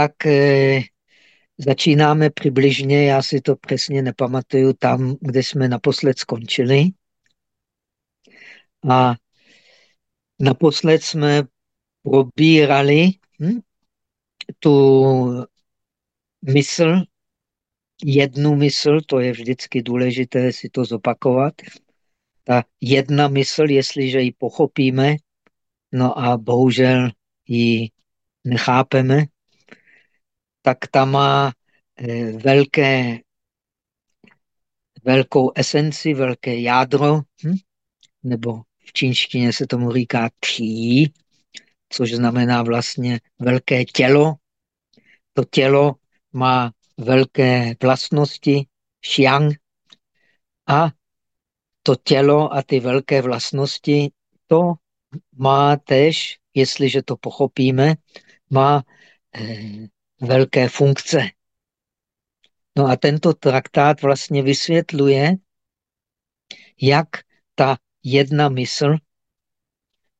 tak eh, začínáme přibližně, já si to přesně nepamatuju, tam, kde jsme naposled skončili. A naposled jsme probírali hm, tu mysl, jednu mysl, to je vždycky důležité si to zopakovat. Ta jedna mysl, jestliže ji pochopíme, no a bohužel ji nechápeme, tak ta má eh, velké, velkou esenci, velké jádro, hm? nebo v čínštině se tomu říká tchí, což znamená vlastně velké tělo. To tělo má velké vlastnosti, xiang, a to tělo a ty velké vlastnosti, to má tež, jestliže to pochopíme, má eh, velké funkce. No a tento traktát vlastně vysvětluje, jak ta jedna mysl,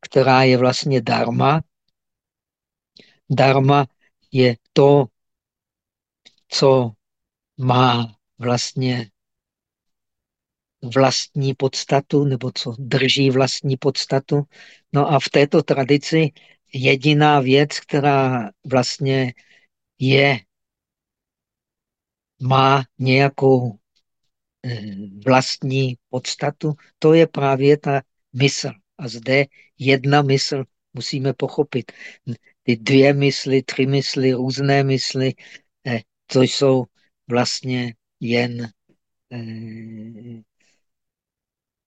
která je vlastně dharma, dharma je to, co má vlastně vlastní podstatu, nebo co drží vlastní podstatu. No a v této tradici jediná věc, která vlastně je, má nějakou eh, vlastní podstatu, to je právě ta mysl. A zde jedna mysl musíme pochopit. Ty dvě mysli, tři mysli, různé mysli, eh, to jsou vlastně jen eh,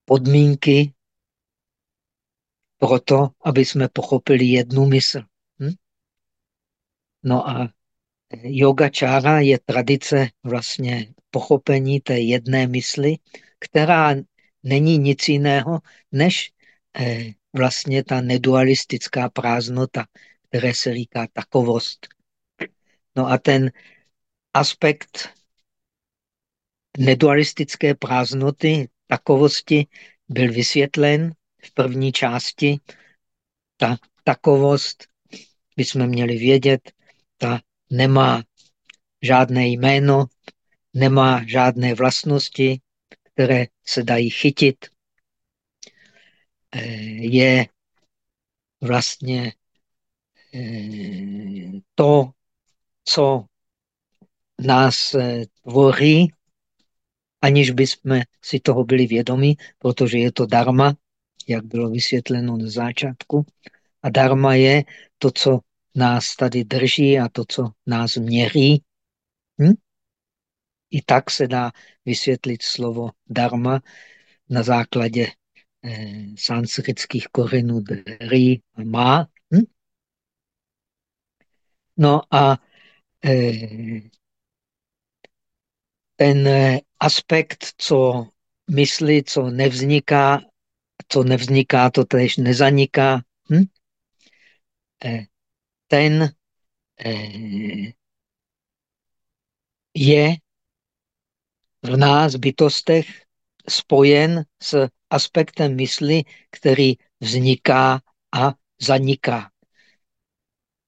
podmínky pro to, aby jsme pochopili jednu mysl. Hm? No a yogačára je tradice vlastně pochopení té jedné mysli, která není nic jiného, než eh, vlastně ta nedualistická prázdnota, které se říká takovost. No a ten aspekt nedualistické prázdnoty, takovosti, byl vysvětlen v první části. Ta takovost, bychom měli vědět, ta nemá žádné jméno, nemá žádné vlastnosti, které se dají chytit. Eh, je vlastně eh, to, co nás eh, tvoří, aniž bychom si toho byli vědomi, protože je to dharma, jak bylo vysvětleno na začátku. A dharma je to, co nás tady drží a to, co nás měří. Hm? I tak se dá vysvětlit slovo dharma na základě eh, sanskritských kořenů dri a má. Hm? No a eh, ten eh, aspekt, co myslí, co nevzniká, co nevzniká, to tež nezaniká. Hm? Eh, ten eh, je v nás bytostech spojen s aspektem mysli, který vzniká a zaniká.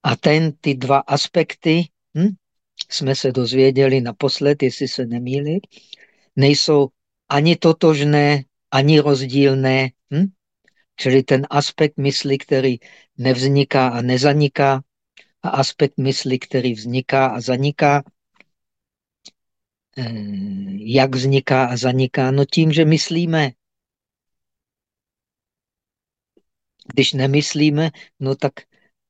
A ten, ty dva aspekty, hm, jsme se dozvěděli naposled, jestli se nemýli, nejsou ani totožné, ani rozdílné. Hm? Čili ten aspekt mysli, který nevzniká a nezaniká, a aspekt mysli, který vzniká a zaniká. Eh, jak vzniká a zaniká? No tím, že myslíme. Když nemyslíme, no tak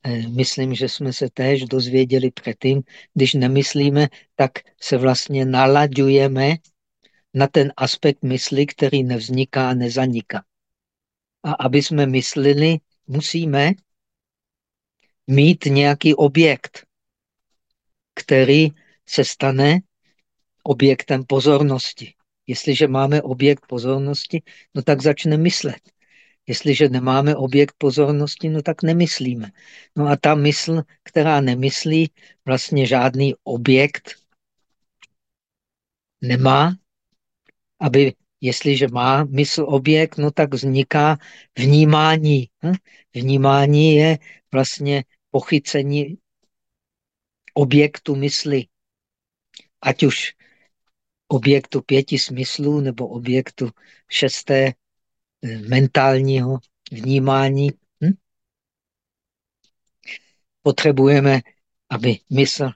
eh, myslím, že jsme se též dozvěděli předtím, když nemyslíme, tak se vlastně nalaďujeme na ten aspekt mysli, který nevzniká a nezaniká. A aby jsme myslili, musíme mít nějaký objekt, který se stane objektem pozornosti. Jestliže máme objekt pozornosti, no tak začne myslet. Jestliže nemáme objekt pozornosti, no tak nemyslíme. No a ta mysl, která nemyslí, vlastně žádný objekt nemá, aby, jestliže má mysl objekt, no tak vzniká vnímání. Hm? Vnímání je vlastně pochycení objektu mysli. Ať už objektu pěti smyslů nebo objektu šesté eh, mentálního vnímání. Hm? Potřebujeme, aby mysl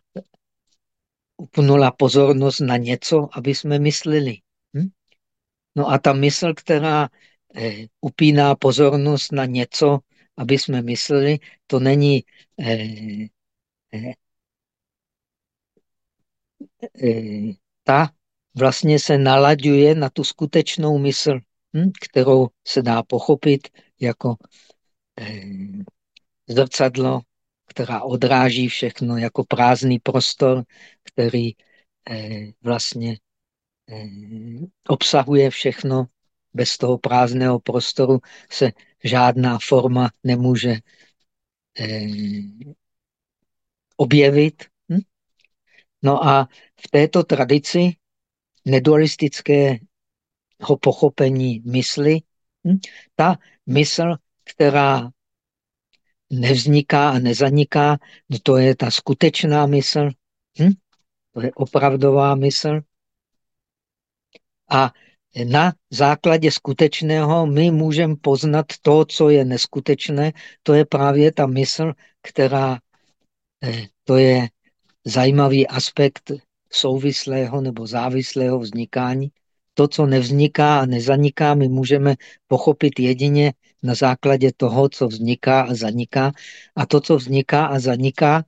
upnula pozornost na něco, aby jsme mysleli. Hm? No a ta mysl, která eh, upíná pozornost na něco, aby jsme mysleli, to není eh, eh, eh, ta vlastně se nalaďuje na tu skutečnou mysl, hm, kterou se dá pochopit jako eh, zrcadlo, která odráží všechno jako prázdný prostor, který eh, vlastně obsahuje všechno. Bez toho prázdného prostoru se žádná forma nemůže objevit. Hm? No a v této tradici nedualistického pochopení mysli, hm? ta mysl, která nevzniká a nezaniká, to je ta skutečná mysl, hm? to je opravdová mysl. A na základě skutečného my můžeme poznat to, co je neskutečné. To je právě ta mysl, která eh, to je zajímavý aspekt souvislého nebo závislého vznikání. To, co nevzniká a nezaniká, my můžeme pochopit jedině na základě toho, co vzniká a zaniká. A to, co vzniká a zaniká,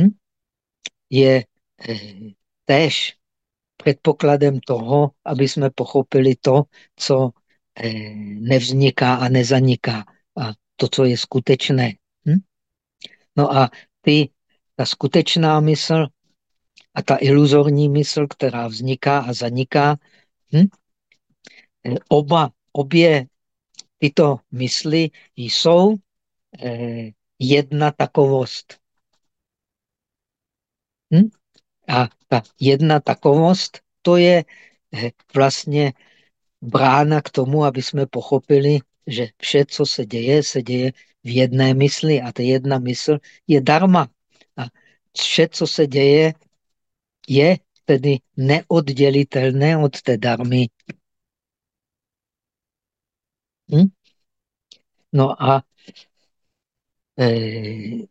hm, je eh, též předpokladem toho, aby jsme pochopili to, co eh, nevzniká a nezaniká. A to, co je skutečné. Hm? No a ty ta skutečná mysl a ta iluzorní mysl, která vzniká a zaniká, hm? oba, obě tyto mysli jsou eh, jedna takovost. Hm? A ta jedna takovost, to je eh, vlastně brána k tomu, aby jsme pochopili, že vše, co se děje, se děje v jedné mysli a ta jedna mysl je darma. A vše, co se děje, je tedy neoddělitelné od té darmy. Hm? No a eh,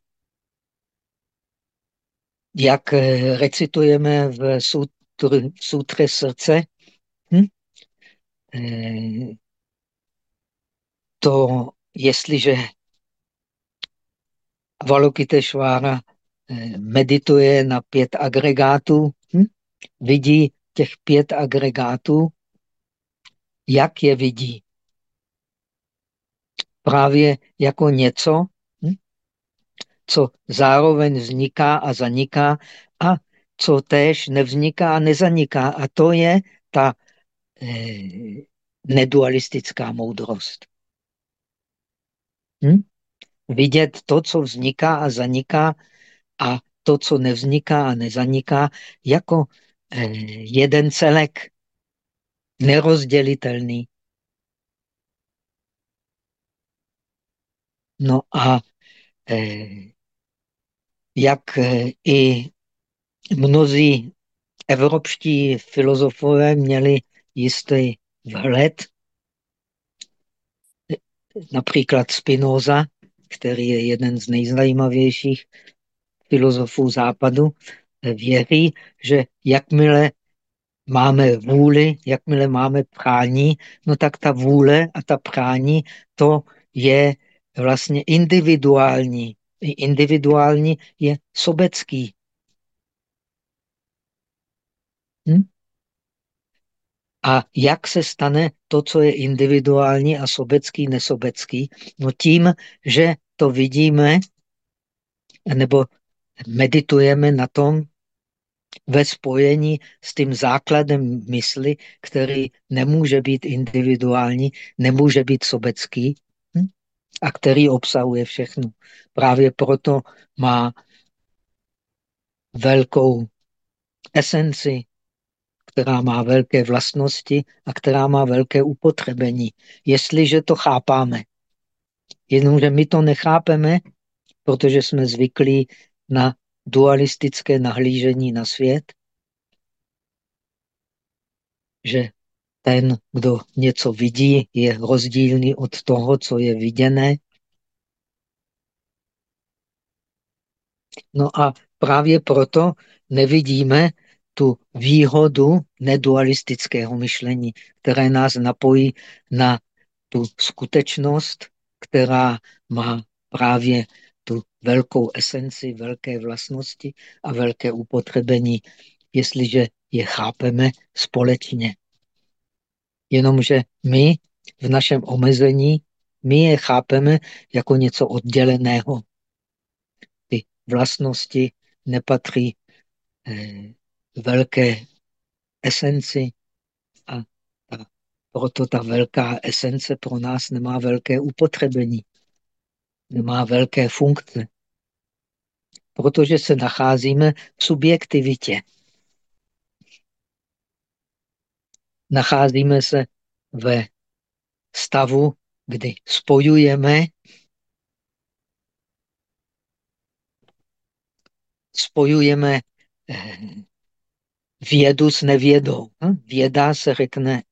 jak eh, recitujeme v, sutr, sutře srdce, hm? eh, to jestliže Avalokiteshvara Eh, medituje na pět agregátů, hm? vidí těch pět agregátů, jak je vidí. Právě jako něco? Co zároveň vzniká a zaniká a co též nevzniká a nezaniká. A to je ta eh, nedualistická moudrost. Hm? Vidět to, co vzniká a zaniká, a to, co nevzniká a nezaniká, jako eh, jeden celek, nerozdělitelný. No a eh, jak eh, i mnozí evropští filozofové měli jistý vhled, například Spinoza, který je jeden z nejzajímavějších filozofů západu věří, že jakmile máme vůli, jakmile máme prání, no tak ta vůle a ta prání, to je vlastně individuální. Individuální je sobecký. Hm? A jak se stane to, co je individuální a sobecký, nesobecký? No tím, že to vidíme, nebo meditujeme na tom ve spojení s tím základem mysli, který nemůže být individuální, nemůže být sobecký? A který obsahuje všechno. Právě proto má velkou esenci, která má velké vlastnosti a která má velké upotřebení, jestliže to chápáme. Jenomže my to nechápeme, protože jsme zvyklí na dualistické nahlížení na svět, že ten, kdo něco vidí, je rozdílný od toho, co je viděné. No a právě proto nevidíme tu výhodu nedualistického myšlení, které nás napojí na tu skutečnost, která má právě tu velkou esenci, velké vlastnosti a velké upotřebení, jestliže je chápeme společně. Jenomže my v našem omezení, my je chápeme jako něco odděleného. Ty vlastnosti nepatří eh, velké esenci a ta, proto ta velká esence pro nás nemá velké upotřebení, nemá velké funkce, protože se nacházíme v subjektivitě. Nacházíme se ve stavu, kdy spojujeme spojujeme eh, vědu s nevědou. Hm? Věda se řekne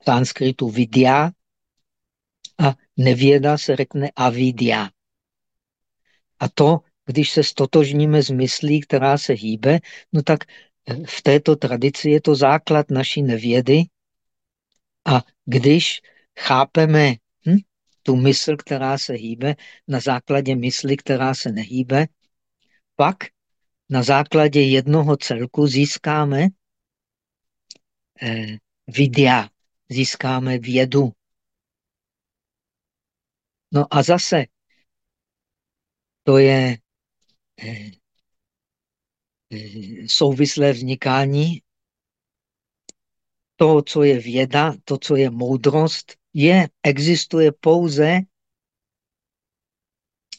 v sanskritu vidya a nevěda se řekne avidya. A to, když se stotožníme s myslí, která se hýbe, no tak v této tradici je to základ naší nevědy. A když chápeme hm, tu mysl, která se hýbe, na základě mysli, která se nehýbe, pak na základě jednoho celku získáme eh, videa, získáme vědu. No a zase to je eh, souvislé vznikání toho, co je věda, to, co je moudrost, je, existuje pouze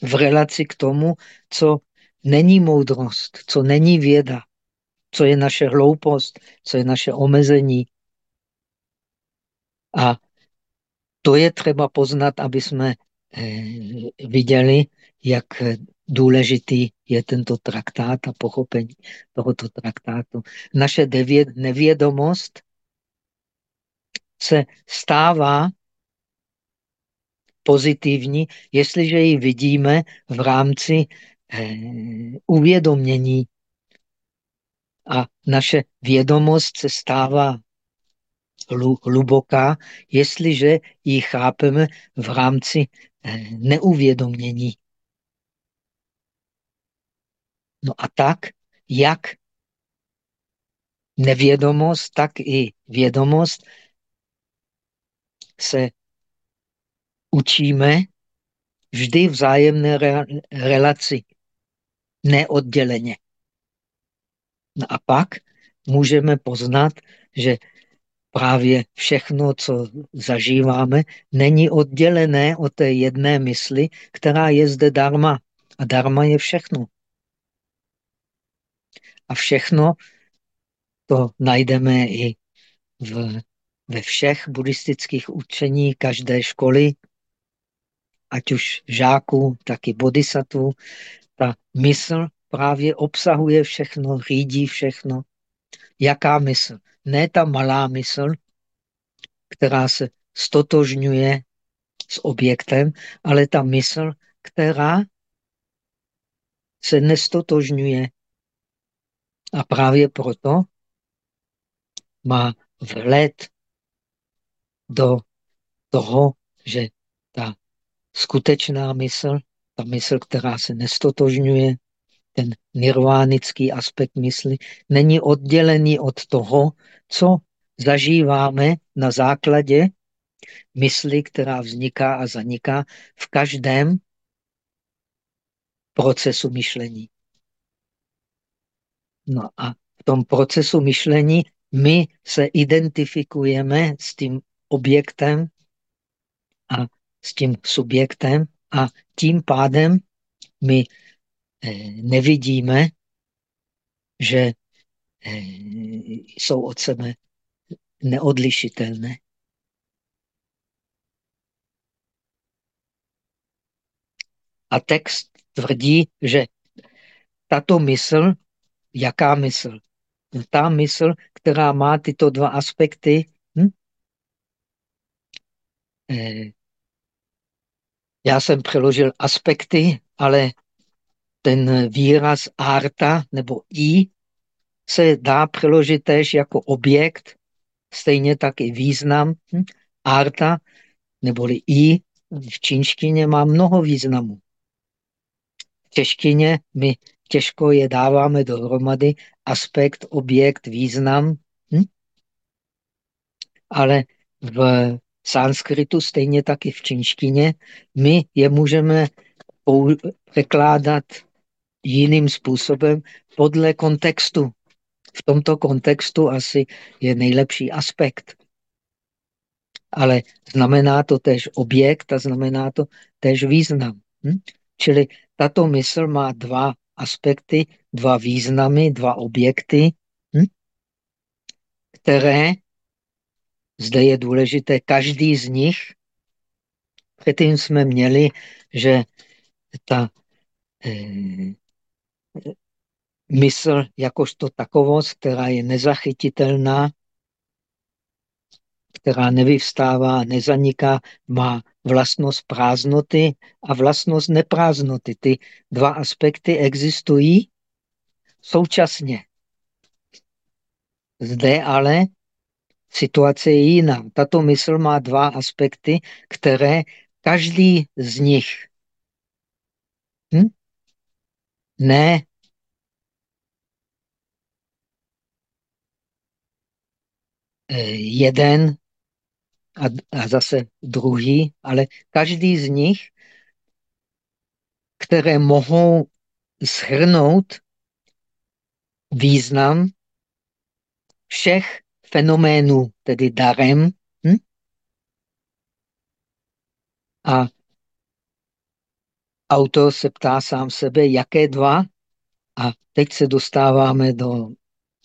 v relaci k tomu, co není moudrost, co není věda, co je naše hloupost, co je naše omezení. A to je třeba poznat, aby jsme eh, viděli, jak důležitý je tento traktát a pochopení tohoto traktátu. Naše nevědomost se stává pozitivní, jestliže ji vidíme v rámci Eh, uvědomění. A naše vědomost se stává hluboká, jestliže ji chápeme v rámci eh, neuvědomění. No a tak, jak nevědomost, tak i vědomost se učíme vždy vzájemné relaci neodděleně. No a pak můžeme poznat, že právě všechno, co zažíváme, není oddělené od té jedné mysli, která je zde darma. A darma je všechno. A všechno to najdeme i v, ve všech buddhistických učení každé školy, ať už žáků, tak i bodhisattvů, ta mysl právě obsahuje všechno, řídí všechno. Jaká mysl? Ne ta malá mysl, která se stotožňuje s objektem, ale ta mysl, která se nestotožňuje. A právě proto má vhled do toho, že ta skutečná mysl ta mysl, která se nestotožňuje, ten nirvánický aspekt mysli, není oddělený od toho, co zažíváme na základě mysli, která vzniká a zaniká v každém procesu myšlení. No a v tom procesu myšlení my se identifikujeme s tím objektem a s tím subjektem a tím pádem my eh, nevidíme, že eh, jsou od sebe neodlišitelné. A text tvrdí, že tato mysl, jaká mysl? Ta mysl, která má tyto dva aspekty, hm? eh, já jsem přeložil aspekty, ale ten výraz arta nebo i se dá přeložit též jako objekt, stejně tak i význam. Hm? Arta neboli i v čínštině má mnoho významů. V češtině my těžko je dáváme dohromady aspekt, objekt, význam, hm? ale v sanskritu, stejně tak i v čínštině, my je můžeme překládat jiným způsobem podle kontextu. V tomto kontextu asi je nejlepší aspekt. Ale znamená to tež objekt a znamená to tež význam. Hm? Čili tato mysl má dva aspekty, dva významy, dva objekty, hm? které, zde je důležité, každý z nich, předtím jsme měli, že ta eh, mysl jakožto takovost, která je nezachytitelná, která nevyvstává, nezaniká, má vlastnost prázdnoty a vlastnost neprázdnoty. Ty dva aspekty existují současně. Zde ale situace je jiná. Tato mysl má dva aspekty, které každý z nich hm? ne eh, jeden a, a zase druhý, ale každý z nich, které mohou shrnout význam všech fenoménů, tedy darem. Hm? A autor se ptá sám sebe, jaké dva? A teď se dostáváme do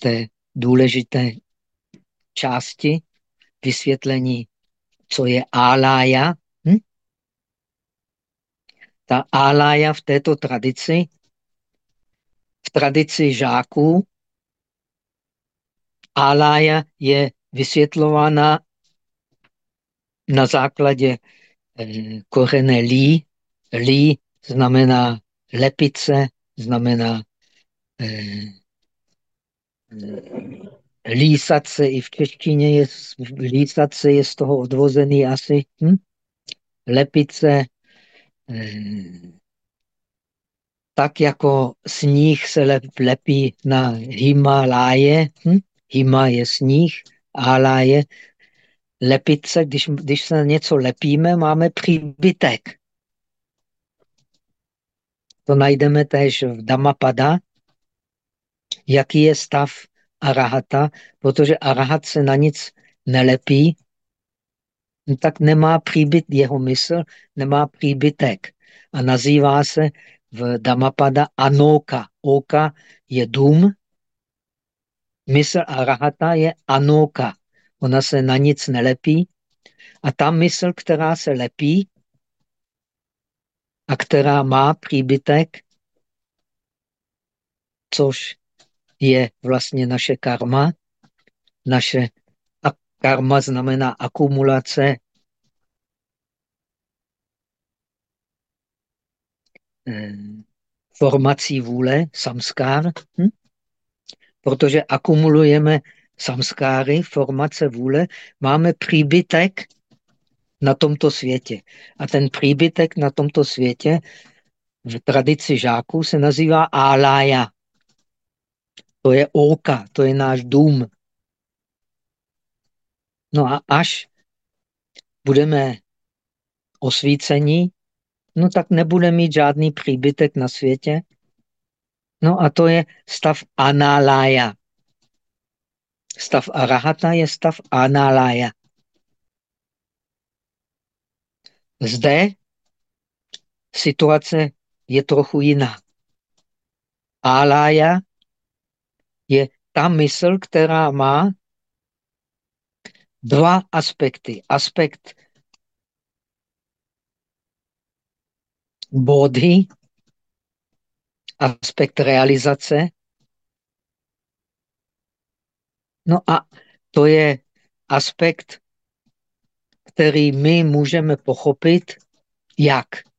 té důležité části vysvětlení co je álája. Hm? Ta álája v této tradici, v tradici žáků, álája je vysvětlována na základě eh, korene lí. Lí znamená lepice, znamená eh, lísat se i v češtině je, lísat se je z toho odvozený asi hm? lepice, eh, tak jako sníh se lep, lepí na Himaláje, hm? Hima je sníh, Aláje, lepice, když, když se na něco lepíme, máme příbytek. To najdeme též v Damapada, jaký je stav arahata, protože arahat se na nic nelepí, no tak nemá příbyt, jeho mysl nemá příbytek. A nazývá se v Damapada Anoka. Oka je dům, mysl arahata je Anoka. Ona se na nic nelepí. A ta mysl, která se lepí a která má příbytek, což je vlastně naše karma. Naše karma znamená akumulace eh, formací vůle, samskár, hm? protože akumulujeme samskáry, formace vůle, máme příbytek na tomto světě. A ten příbytek na tomto světě v tradici žáků se nazývá álája. To je oka, to je náš dům. No a až budeme osvícení, no tak nebude mít žádný příbytek na světě. No a to je stav analája. Stav arahata je stav analája. Zde situace je trochu jiná. Alája je ta mysl, která má dva aspekty. Aspekt bodhy aspekt realizace. No a to je aspekt, který my můžeme pochopit, jak.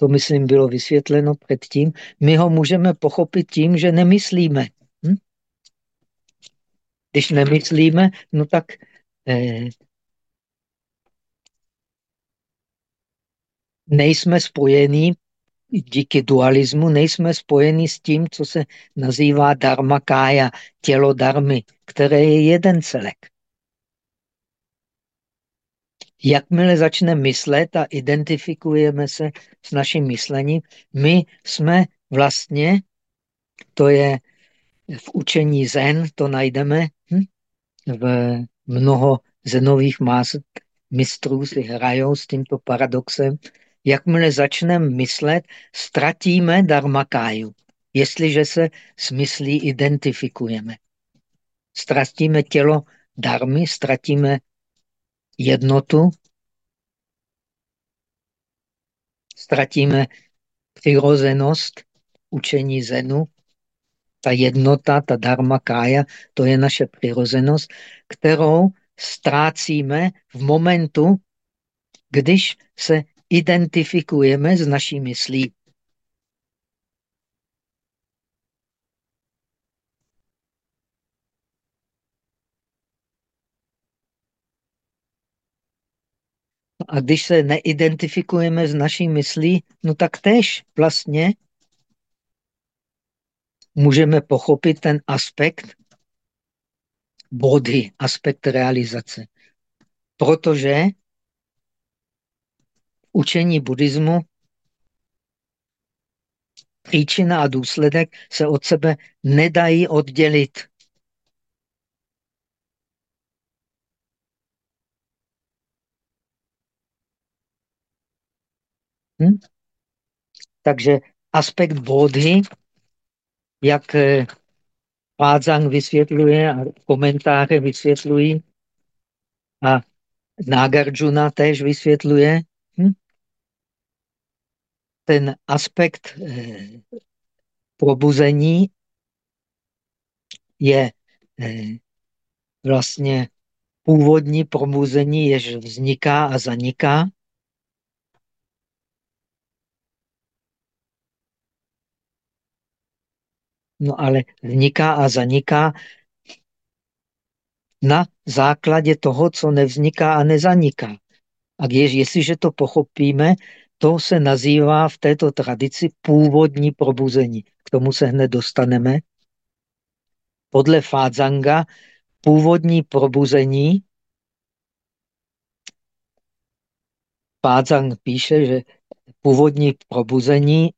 To, myslím, bylo vysvětleno předtím. My ho můžeme pochopit tím, že nemyslíme. Hm? Když nemyslíme, no tak eh, nejsme spojení díky dualismu, nejsme spojení s tím, co se nazývá dharma kája, tělo darmy, které je jeden celek. Jakmile začneme myslet a identifikujeme se s naším myšlením, my jsme vlastně, to je v učení Zen, to najdeme hm? v mnoho zenových más mistrů si hrajou s tímto paradoxem. Jakmile začneme myslet, ztratíme dharmakáju, jestliže se s myslí identifikujeme. Ztratíme tělo darmy, ztratíme jednotu, ztratíme přirozenost učení Zenu, ta jednota, ta dharma kája, to je naše přirozenost, kterou ztrácíme v momentu, když se identifikujeme s naší myslí. A když se neidentifikujeme s naší myslí, no tak tež vlastně můžeme pochopit ten aspekt body, aspekt realizace. Protože učení buddhismu příčina a důsledek se od sebe nedají oddělit. Hm? Takže aspekt bodhy, jak eh, vysvětluje a komentáře vysvětlují a Nagarjuna též vysvětluje, hm? ten aspekt eh, probuzení je eh, vlastně původní probuzení, jež vzniká a zaniká. No ale vzniká a zaniká na základě toho, co nevzniká a nezaniká. A když, jestliže to pochopíme, to se nazývá v této tradici původní probuzení. K tomu se hned dostaneme. Podle Fádzanga původní probuzení Fádzang píše, že původní probuzení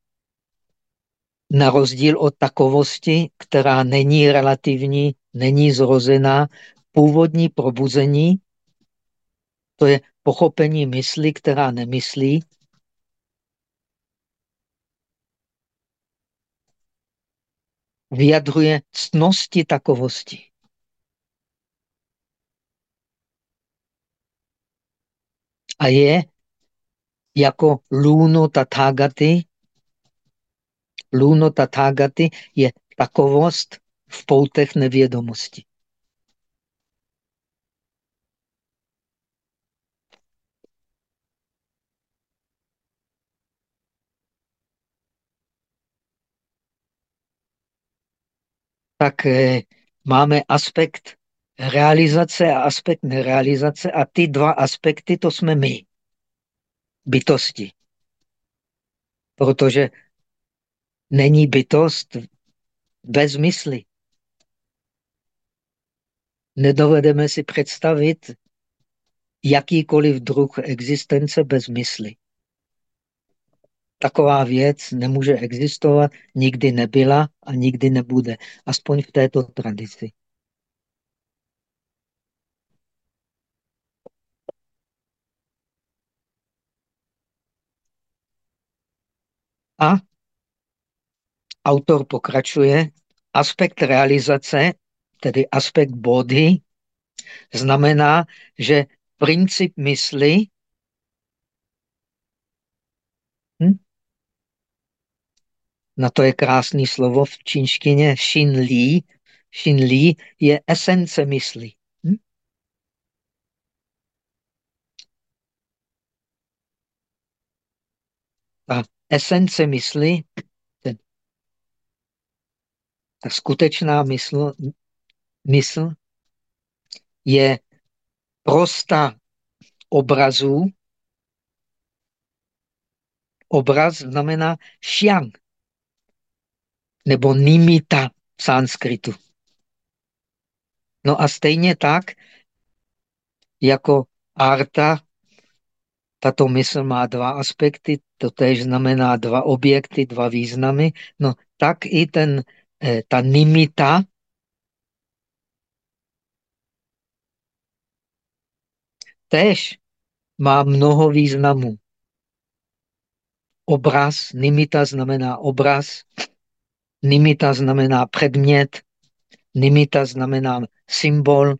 na rozdíl od takovosti, která není relativní, není zrozená, původní probuzení, to je pochopení mysli, která nemyslí, vyjadřuje ctnosti takovosti. A je jako lůno tathagaty, lůno tathagaty je takovost v poutech nevědomosti. tak eh, máme aspekt realizace a aspekt nerealizace a ty dva aspekty to jsme my, bytosti. Protože není bytost bez mysli. Nedovedeme si představit jakýkoliv druh existence bez mysli. Taková věc nemůže existovat, nikdy nebyla a nikdy nebude. Aspoň v této tradici. A autor pokračuje, aspekt realizace, tedy aspekt body, znamená, že princip mysli hm, Na to je krásný slovo v čínštině Xin Li. Xin Li je esence mysli. Hm? A esence mysli, ta skutečná mysl, mysl je prosta obrazů. Obraz znamená xiang nebo nimita v sanskritu. No a stejně tak, jako arta, tato mysl má dva aspekty, to tež znamená dva objekty, dva významy, no tak i ten, eh, ta nimita, tež má mnoho významů. Obraz, nimita znamená obraz, nimita znamená předmět, nimita znamená symbol.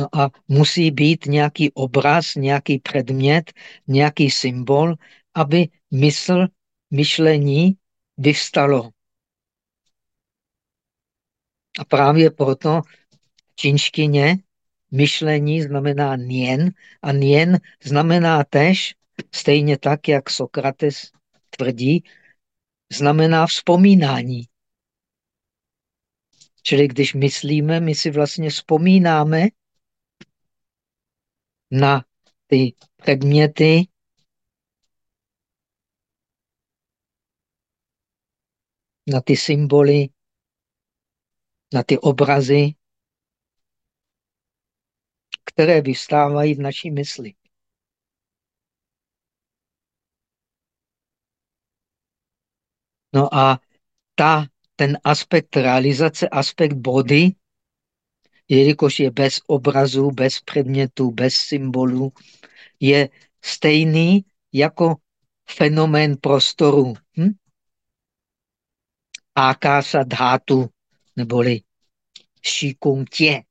No a musí být nějaký obraz, nějaký předmět, nějaký symbol, aby mysl, myšlení vyvstalo. A právě proto v čínštině myšlení znamená nien a nien znamená tež, stejně tak, jak Sokrates tvrdí, znamená vzpomínání. Čili když myslíme, my si vlastně vzpomínáme na ty předměty, na ty symboly, na ty obrazy, které vystávají v naší mysli. No a ta, ten aspekt realizace, aspekt body, jelikož je bez obrazu, bez předmětů, bez symbolů, je stejný jako fenomén prostoru. Hm? Akasa dhátu, neboli šikung tě.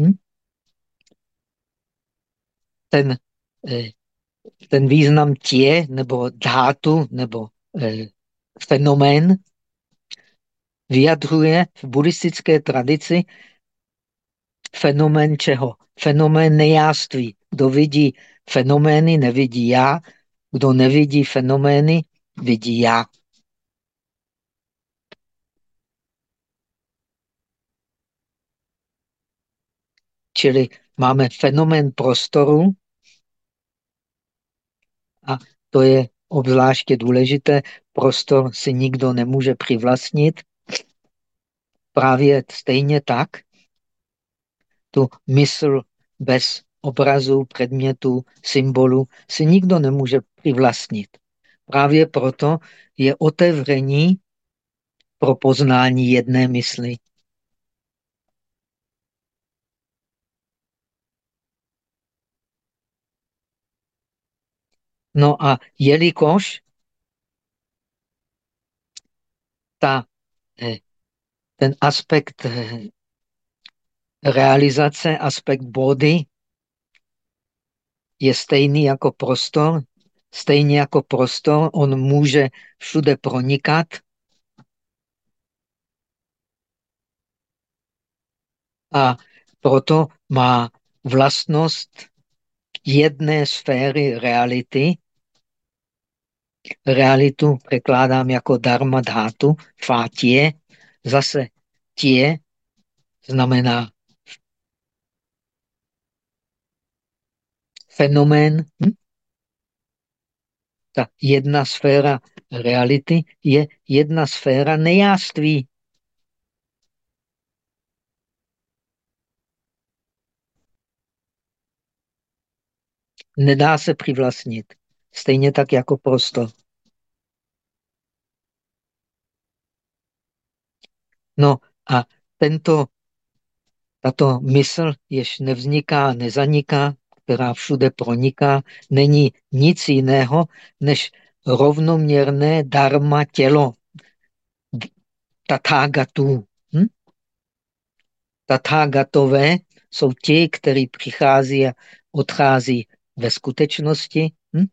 Hm? Ten, eh, ten význam tě nebo dhátu nebo eh, fenomén vyjadřuje v buddhistické tradici fenomén čeho? Fenomén nejáství. Kdo vidí fenomény, nevidí já. Kdo nevidí fenomény, vidí já. Čili máme fenomén prostoru a to je obzvláště důležité. Prostor si nikdo nemůže přivlastnit. Právě stejně tak tu mysl bez obrazu, předmětu, symbolu si nikdo nemůže přivlastnit. Právě proto je otevření pro poznání jedné mysli. No a jelikož ta, eh, ten aspekt eh, realizace, aspekt body je stejný jako prostor, stejně jako prostor, on může všude pronikat. A proto má vlastnost jedné sféry reality, realitu překládám jako dharma dhatu, fátě, zase tě znamená fenomén. Hm? Ta jedna sféra reality je jedna sféra nejáství. Nedá se přivlastnit. Stejně tak jako prostor. No a tento, tato mysl, jež nevzniká, nezaniká, která všude proniká, není nic jiného než rovnoměrné dharma tělo. Tathagatu. Hm? Tathagatové jsou ti, kteří přichází a odchází ve skutečnosti hm?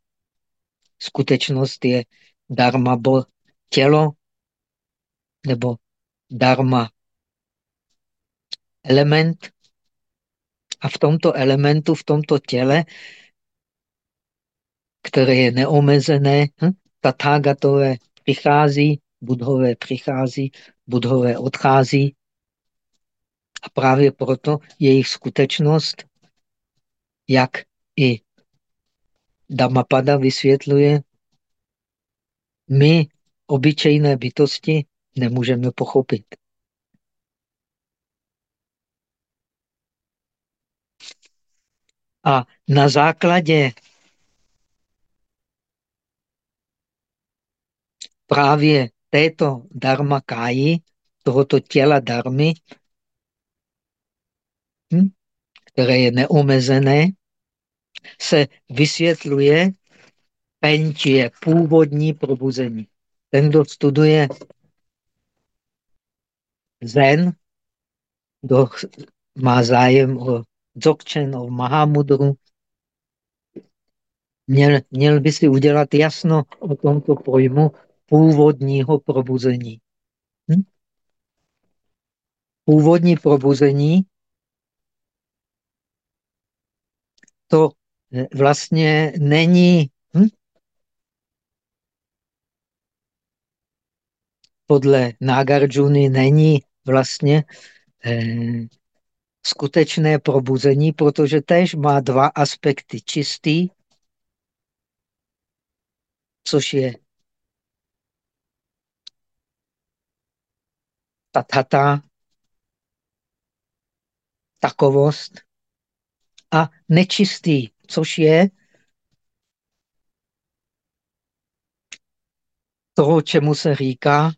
skutečnost je dharma bo tělo nebo dharma element a v tomto elementu, v tomto těle, které je neomezené, hm? tatágatové přichází, budhové přichází, budhové odchází. A právě proto jejich skutečnost, jak i Dhammapada vysvětluje, my, obyčejné bytosti, nemůžeme pochopit. A na základě právě této dharma káji, tohoto těla darmy, hm, které je neomezené, se vysvětluje penčie, původní probuzení. Ten, kdo studuje Zen, kdo má zájem o Dzogchen, o Mahamudru, měl, měl by si udělat jasno o tomto pojmu původního probuzení. Hm? Původní probuzení to vlastně není hm? podle Nagarjuna není vlastně eh, skutečné probuzení, protože tež má dva aspekty. Čistý, což je tathata, takovost a nečistý, což je toho, čemu se říká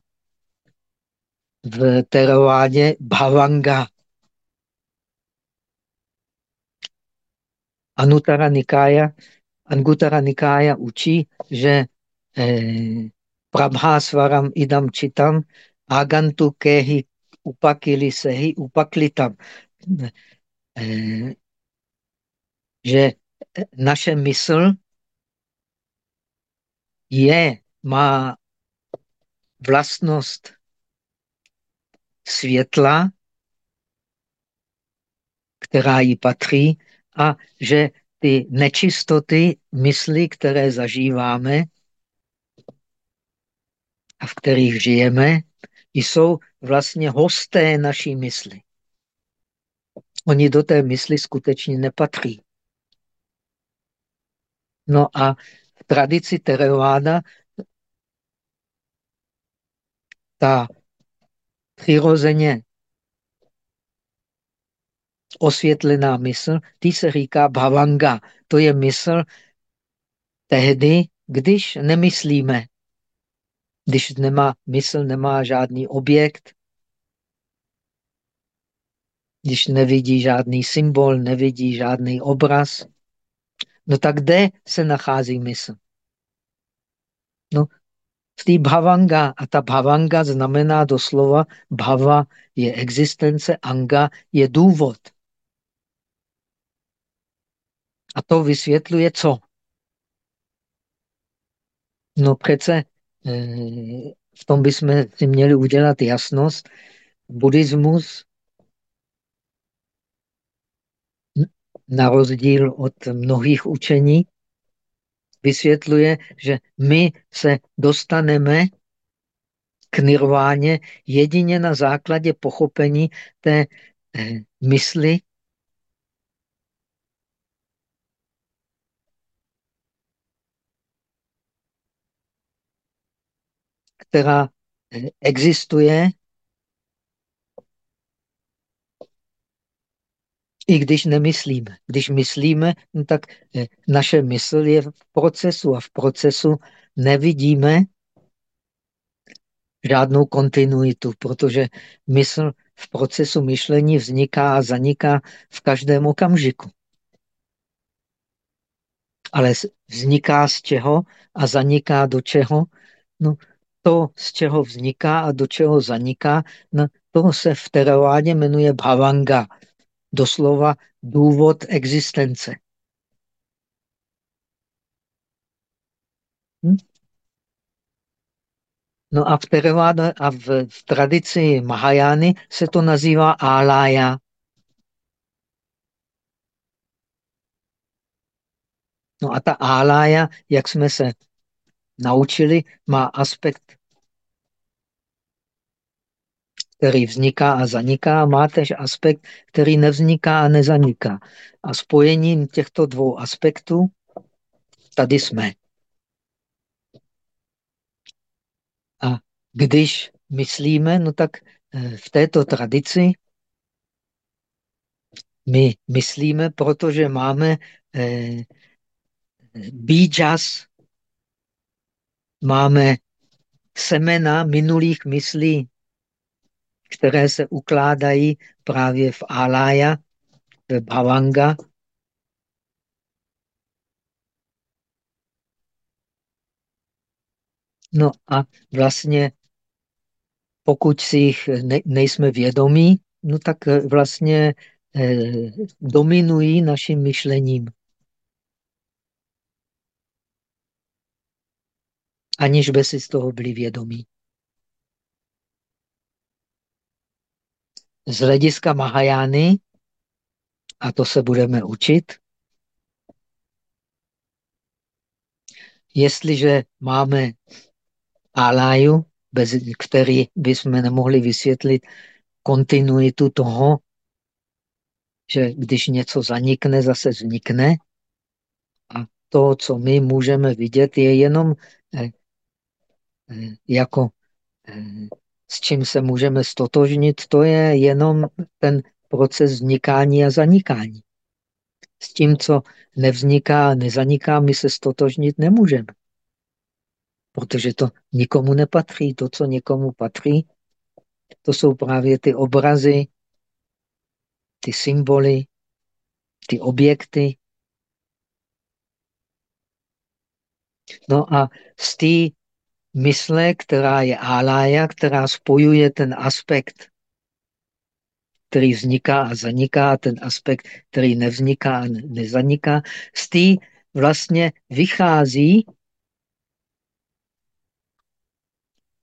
v teravádě bhavanga. Anutara Nikája, Angutara Nikája učí, že eh, Prabhásvaram idam čitam agantu kehi upakili sehi upaklitam. Eh, že naše mysl je, má vlastnost světla, která jí patří, a že ty nečistoty mysli, které zažíváme a v kterých žijeme, jsou vlastně hosté naší mysli. Oni do té mysli skutečně nepatří. No a v tradici Theravada ta přirozeně osvětlená mysl, ty se říká bhavanga. To je mysl tehdy, když nemyslíme. Když nemá, mysl nemá žádný objekt, když nevidí žádný symbol, nevidí žádný obraz, no tak kde se nachází mysl? No, v té bhavanga. A ta bhavanga znamená doslova, bhava je existence, anga je důvod. A to vysvětluje co? No přece eh, v tom bychom si měli udělat jasnost. Buddhismus na rozdíl od mnohých učení vysvětluje, že my se dostaneme k nirváně jedině na základě pochopení té eh, mysli, která eh, existuje, i když nemyslíme. Když myslíme, no tak eh, naše mysl je v procesu a v procesu nevidíme žádnou kontinuitu, protože mysl v procesu myšlení vzniká a zaniká v každém okamžiku. Ale vzniká z čeho a zaniká do čeho? No, to, z čeho vzniká a do čeho zaniká, no, to se v teravádě jmenuje bhavanga, doslova důvod existence. Hm? No a v, Theravada, a v, v tradici Mahajány se to nazývá Alaya. No a ta Alaya, jak jsme se naučili, má aspekt, který vzniká a zaniká, má tež aspekt, který nevzniká a nezaniká. A spojením těchto dvou aspektů tady jsme. A když myslíme, no tak eh, v této tradici my myslíme, protože máme eh, bíjas, máme semena minulých myslí, které se ukládají právě v Alaya, v Bhavanga. No a vlastně pokud si jich ne, nejsme vědomí, no tak eh, vlastně eh, dominují naším myšlením. Aniž by si z toho byli vědomí. Z hlediska Mahajány, a to se budeme učit, jestliže máme aláju, bez který bychom nemohli vysvětlit kontinuitu toho, že když něco zanikne, zase vznikne. A to, co my můžeme vidět, je jenom jako eh, s čím se můžeme stotožnit, to je jenom ten proces vznikání a zanikání. S tím, co nevzniká a nezaniká, my se stotožnit nemůžeme. Protože to nikomu nepatří. To, co někomu patří, to jsou právě ty obrazy, ty symboly, ty objekty. No a z té mysle, která je alája, která spojuje ten aspekt, který vzniká a zaniká, ten aspekt, který nevzniká a nezaniká, z té vlastně vychází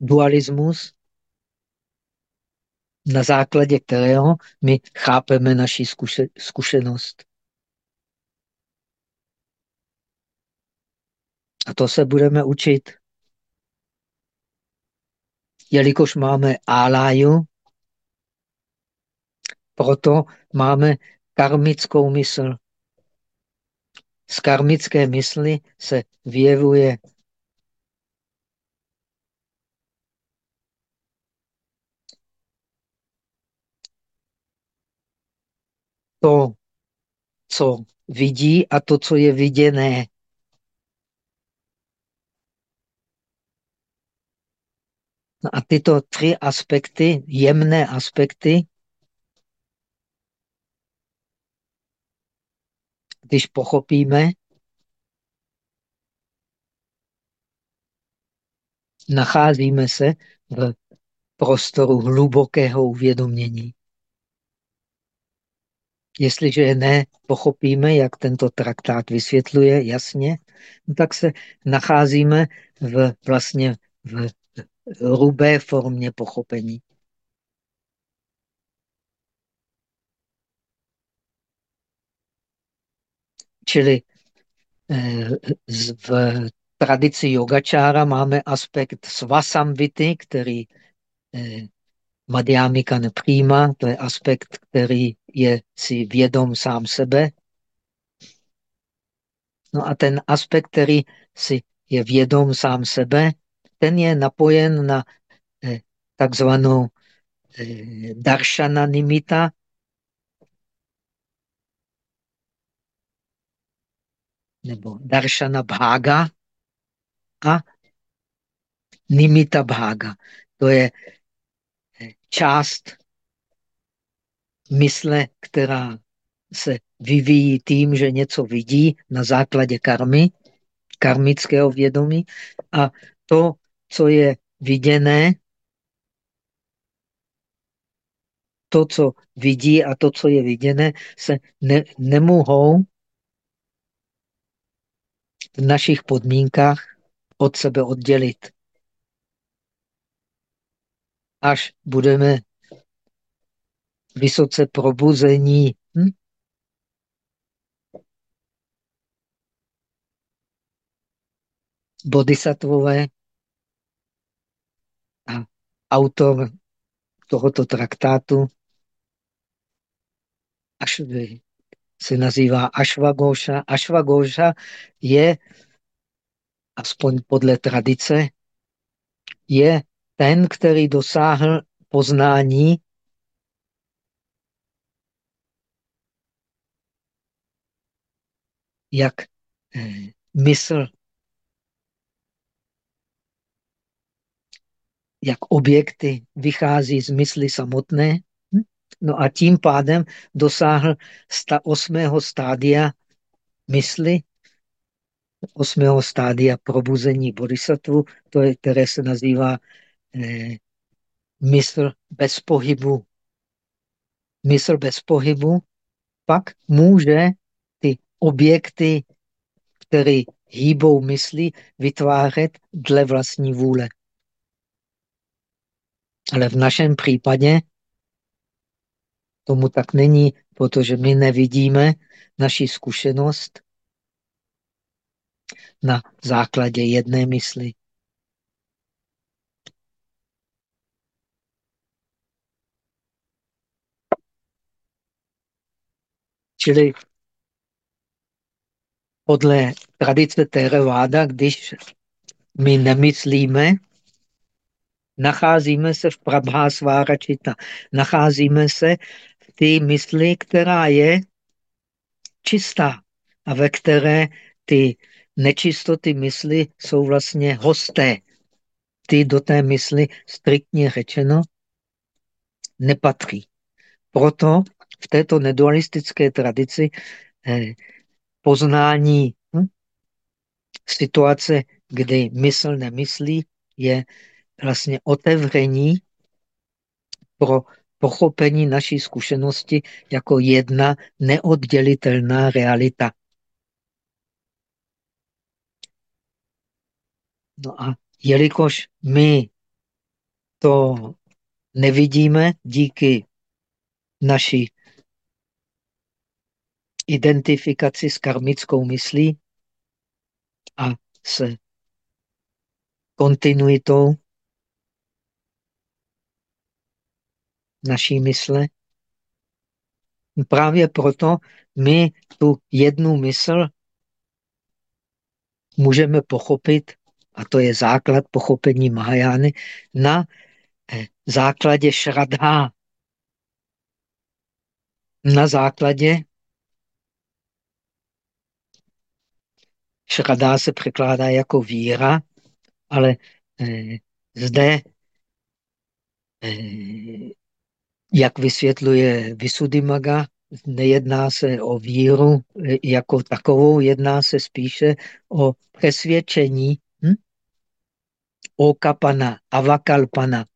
dualismus, na základě kterého my chápeme naši zkušenost. A to se budeme učit. Jelikož máme áláju, proto máme karmickou mysl. Z karmické mysli se vyjevuje to, co vidí a to, co je viděné. A tyto tři aspekty, jemné aspekty, když pochopíme, nacházíme se v prostoru hlubokého uvědomění. Jestliže je nepochopíme, jak tento traktát vysvětluje jasně, no tak se nacházíme v, vlastně v hrubé formě pochopení. Čili eh, v tradici yogačára máme aspekt svasamvity, který eh, Madhyamika nepřijímá, to je aspekt, který je si vědom sám sebe. No a ten aspekt, který si je vědom sám sebe, ten je napojen na eh, takzvanou eh, darshana nimita, nebo darshana bhaga a nimita bhaga. To je část mysle, která se vyvíjí tím, že něco vidí na základě karmy, karmického vědomí a to, co je viděné, to, co vidí a to, co je viděné, se ne, nemohou v našich podmínkách od sebe oddělit. Až budeme vysoce probuzení. Hm? Bodhisattvové autor tohoto traktátu až se nazývá Ashwagosha. Ashwagosha je, aspoň podle tradice, je ten, který dosáhl poznání jak eh, mysl, jak objekty vychází z mysli samotné, hm? no a tím pádem dosáhl sta osmého stádia mysli, osmého stádia probuzení bodhisattva, to je, které se nazývá eh, mysl bez pohybu. Mysl bez pohybu pak může ty objekty, které hýbou myslí, vytvářet dle vlastní vůle. Ale v našem případě tomu tak není, protože my nevidíme naši zkušenost na základě jedné mysli. Čili podle tradice Theravada, když my nemyslíme, nacházíme se v Prabhasváračita. Nacházíme se v té mysli, která je čistá a ve které ty nečistoty mysli jsou vlastně hosté. Ty do té mysli striktně řečeno nepatří. Proto v této nedualistické tradici eh, poznání hm, situace, kdy mysl nemyslí, je vlastně otevření pro pochopení naší zkušenosti jako jedna neoddělitelná realita. No a jelikož my to nevidíme díky naší identifikaci s karmickou myslí a s kontinuitou naší mysle. Právě proto my tu jednu mysl můžeme pochopit, a to je základ pochopení Mahajány, na eh, základě šradha. Na základě šradá se překládá jako víra, ale eh, zde eh, jak vysvětluje Visuddhimaga, nejedná se o víru jako takovou, jedná se spíše o přesvědčení hm? okapana, avakalpana,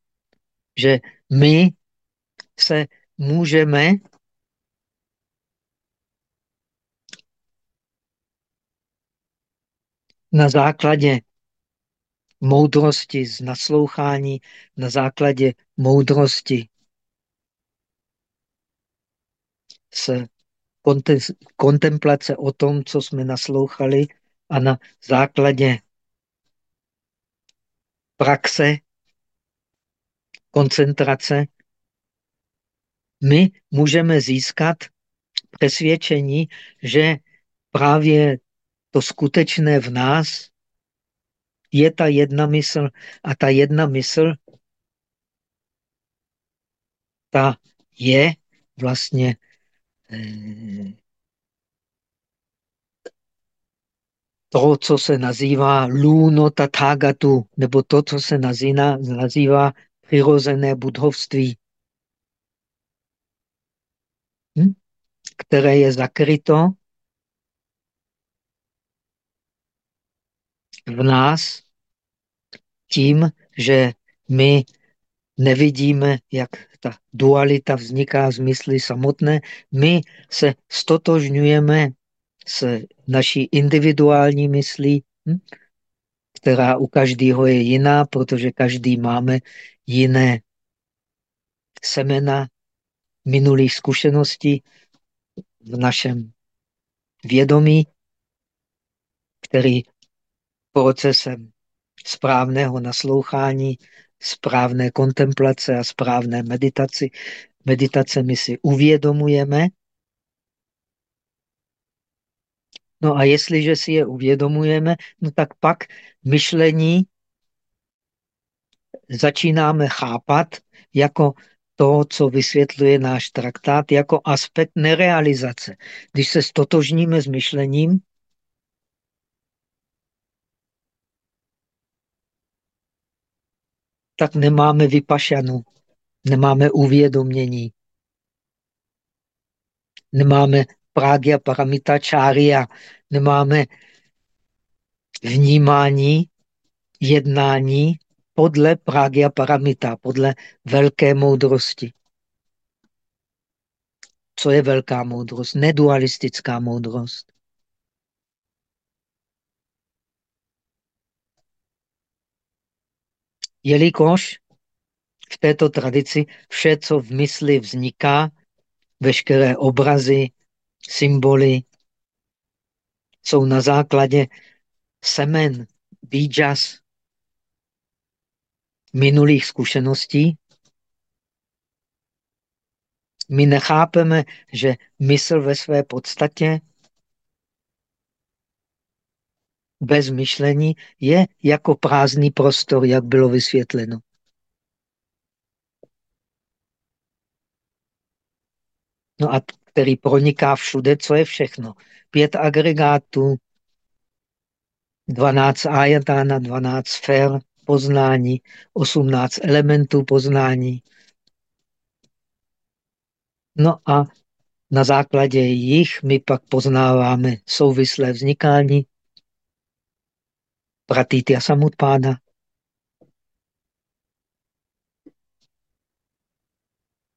že my se můžeme na základě moudrosti z naslouchání, na základě moudrosti z kontemplace o tom, co jsme naslouchali a na základě praxe, koncentrace, my můžeme získat přesvědčení, že právě to skutečné v nás je ta jedna mysl a ta jedna mysl ta je vlastně to, co se nazývá luno tathagatu, nebo to, co se nazývá, nazývá přirozené budhovství, hm? které je zakryto v nás tím, že my nevidíme, jak ta dualita vzniká z mysli samotné, my se stotožňujeme s naší individuální myslí, hm? která u každého je jiná, protože každý máme jiné semena minulých zkušeností v našem vědomí, který procesem správného naslouchání, správné kontemplace a správné meditaci, meditace my si uvědomujeme. No a jestliže si je uvědomujeme, no tak pak myšlení začínáme chápat jako to, co vysvětluje náš traktát, jako aspekt nerealizace. Když se stotožníme s myšlením, tak nemáme vypašanu, nemáme uvědomění, nemáme prágia paramita čária, nemáme vnímání, jednání podle prágia paramita, podle velké moudrosti. Co je velká moudrost? Nedualistická moudrost. Jelikož v této tradici vše, co v mysli vzniká, veškeré obrazy, symboly, jsou na základě semen, bíjas, minulých zkušeností, my nechápeme, že mysl ve své podstatě bez myšlení je jako prázdný prostor, jak bylo vysvětleno. No a který proniká všude, co je všechno. Pět agregátů, 12 ajatána, 12 sfér poznání, 18 elementů poznání. No a na základě jich my pak poznáváme souvislé vznikání Pratitya Samutpáda.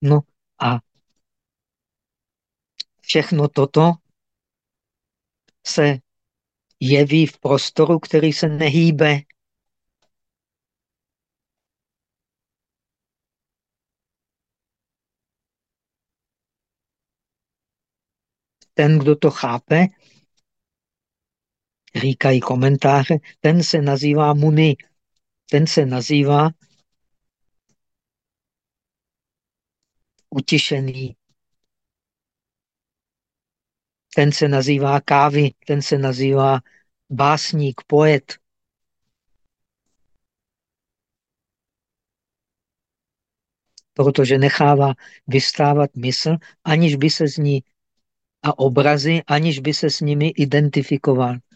No a všechno toto se jeví v prostoru, který se nehýbe. Ten, kdo to chápe, říkají komentáře, ten se nazývá Muni. Ten se nazývá utišený. Ten se nazývá kávy, ten se nazývá básník, poet. Protože nechává vystávat mysl, aniž by se z ní a obrazy, aniž by se s nimi identifikoval.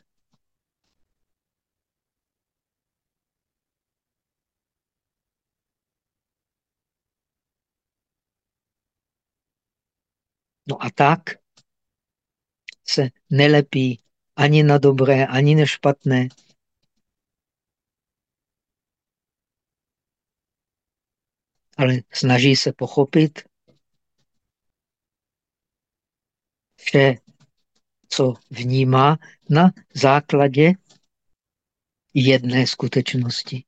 No a tak se nelepí ani na dobré, ani na špatné. Ale snaží se pochopit vše, co vnímá na základě jedné skutečnosti.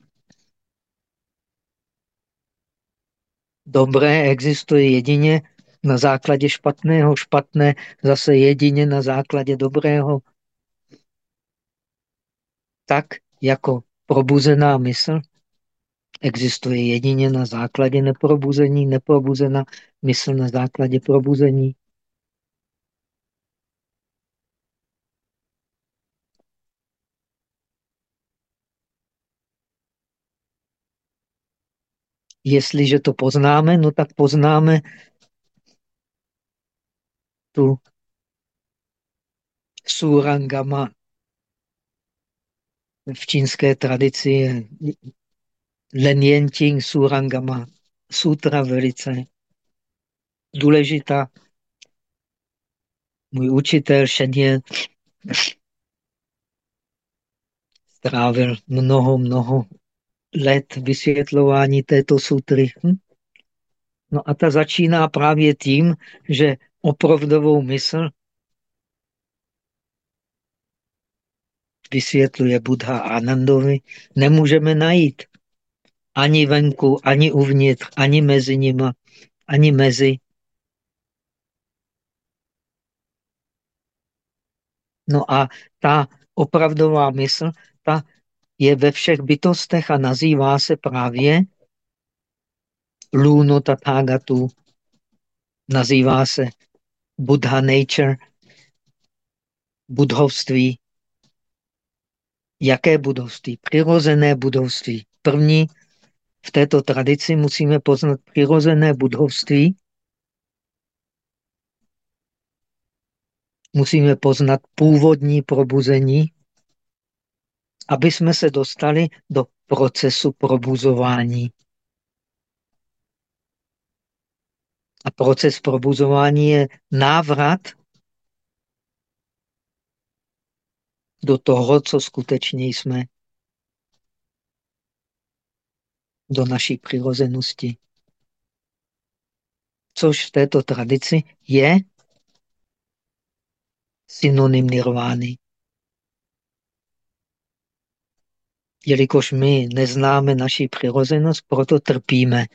Dobré existuje jedině na základě špatného, špatné zase jedině na základě dobrého. Tak jako probuzená mysl existuje jedině na základě neprobuzení, neprobuzená mysl na základě probuzení. Jestliže to poznáme, no tak poznáme tu surangama. V čínské tradici je Len Yenting Surangama. Sutra velice důležitá. Můj učitel Šedě strávil mnoho, mnoho let vysvětlování této sutry. Hm? No a ta začíná právě tím, že opravdovou mysl vysvětluje Buddha Anandovi, nemůžeme najít ani venku, ani uvnitř, ani mezi nima, ani mezi. No a ta opravdová mysl, ta je ve všech bytostech a nazývá se právě Luno Tathagatu. Nazývá se Buddha Nature, budhovství. Jaké budovství? Přirozené budovství. První v této tradici musíme poznat přirozené budovství. Musíme poznat původní probuzení, aby jsme se dostali do procesu probuzování. A proces probuzování je návrat do toho, co skutečně jsme, do naší přirozenosti. Což v této tradici je synonym nirvány. Jelikož my neznáme naši přirozenost, proto trpíme.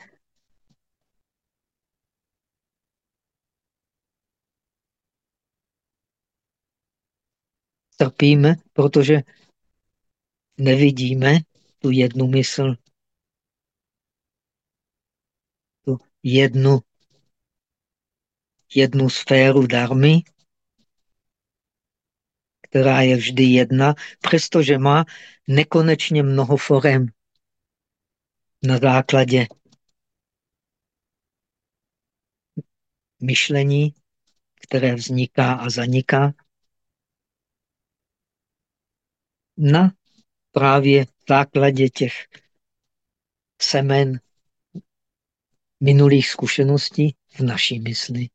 Trpíme, protože nevidíme tu jednu mysl, tu jednu, jednu sféru darmy, která je vždy jedna, přestože má nekonečně mnoho forem na základě myšlení, které vzniká a zaniká. Na právě základě těch semen minulých zkušeností v naší mysli.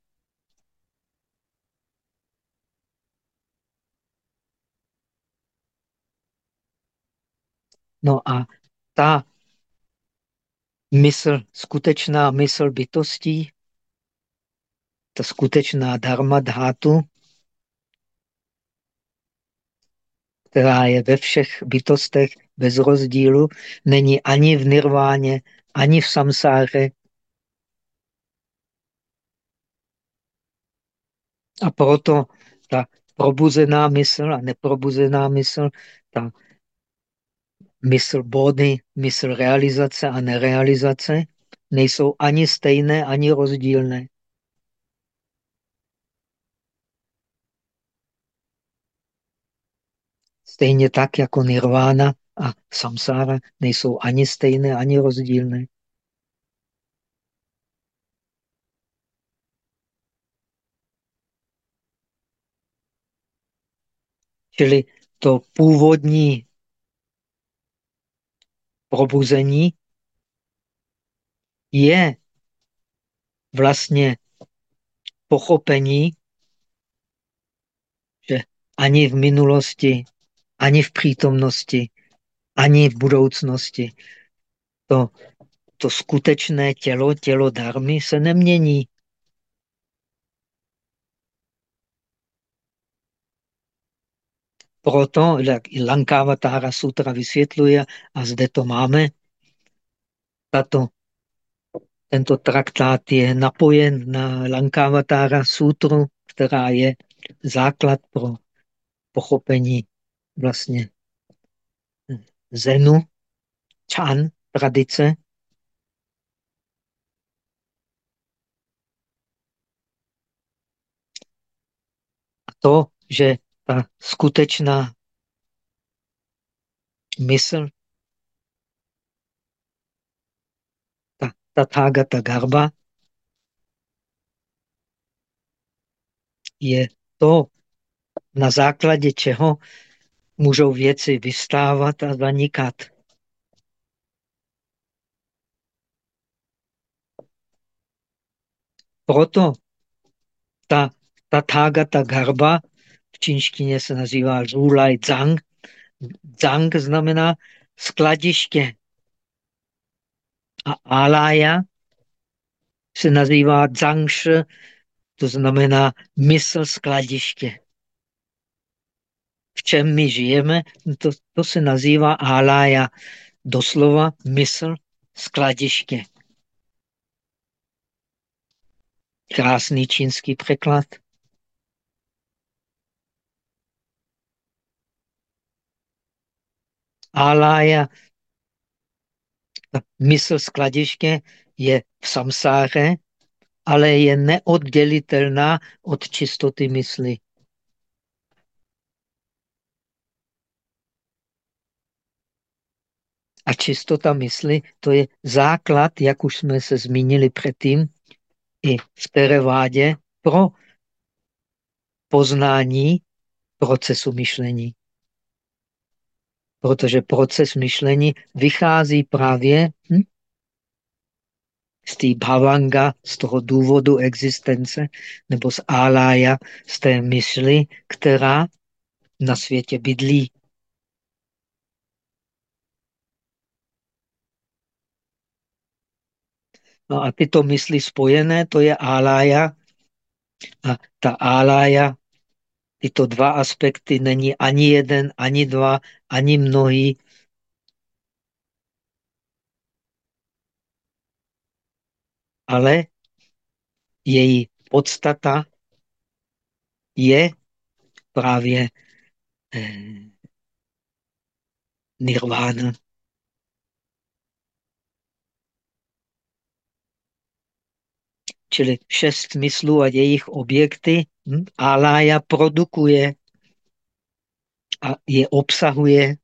No a ta mysl, skutečná mysl bytostí, ta skutečná dharma dhátu, která je ve všech bytostech bez rozdílu, není ani v nirváně, ani v samsáře. A proto ta probuzená mysl a neprobuzená mysl, ta mysl body, mysl realizace a nerealizace, nejsou ani stejné, ani rozdílné. Stejně tak jako nirvána a samsára nejsou ani stejné, ani rozdílné. Čili to původní probuzení je vlastně pochopení, že ani v minulosti ani v přítomnosti, ani v budoucnosti. To, to skutečné tělo, tělo darmy se nemění. Proto, jak i Lankavatara sutra vysvětluje, a zde to máme, tato, tento traktát je napojen na Lankavatara sutru, která je základ pro pochopení vlastně Zenu, Chan, tradice. A to, že ta skutečná mysl, ta Tathagata Garba, je to, na základě čeho můžou věci vystávat a zanikat. Proto ta Tathagata Garba v čínštině se nazývá Zhulai Zhang. Zhang znamená skladiště. A Alaya se nazývá Zhangsh, to znamená mysl skladiště. V čem my žijeme, to, to se nazývá alaya. Doslova mysl skladiště. Krásný čínský překlad. Alaya, mysl skladiště je v samsáře, ale je neoddělitelná od čistoty mysli. A čistota mysli, to je základ, jak už jsme se zmínili předtím, i v terevádě pro poznání procesu myšlení. Protože proces myšlení vychází právě hm, z té bhavanga, z toho důvodu existence, nebo z alaya, z té mysli, která na světě bydlí. No a tyto mysli spojené, to je alaya. A ta alaya, tyto dva aspekty, není ani jeden, ani dva, ani mnohý. Ale její podstata je právě eh, nirvana. Čili šest smyslů a jejich objekty, hm, Alaya produkuje a je obsahuje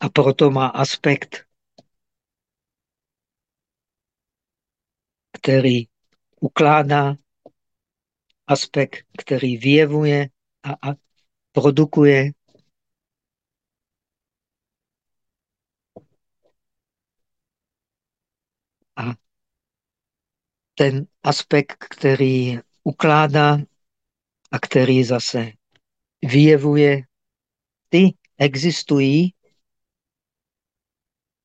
a proto má aspekt, který ukládá, aspekt, který vyjevuje a, a produkuje. A ten aspekt, který ukládá a který zase vyjevuje, ty existují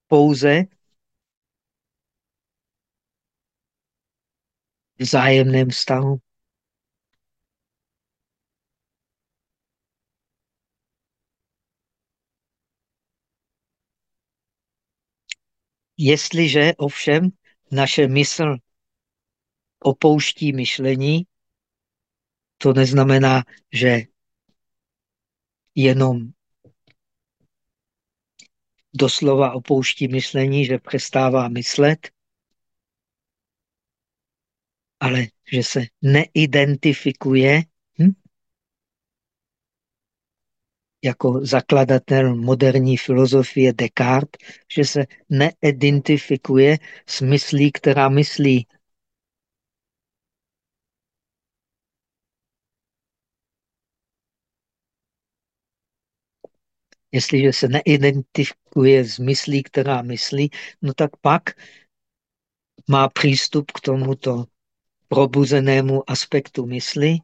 pouze v vzájemném vztahu. Jestliže ovšem naše mysl opouští myšlení, to neznamená, že jenom doslova opouští myšlení, že přestává myslet, ale že se neidentifikuje hm? jako zakladatel moderní filozofie Descartes, že se neidentifikuje s myslí, která myslí. Jestliže se neidentifikuje s myslí, která myslí, no tak pak má přístup k tomuto probuzenému aspektu mysli.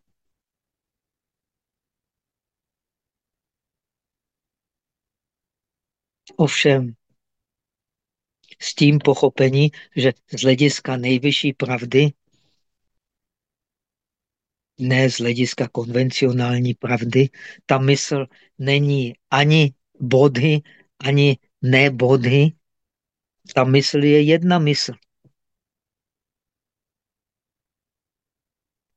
Ovšem, s tím pochopení, že z hlediska nejvyšší pravdy, ne z hlediska konvencionální pravdy, ta mysl není ani bodhy, ani nebodhy. Ta mysl je jedna mysl.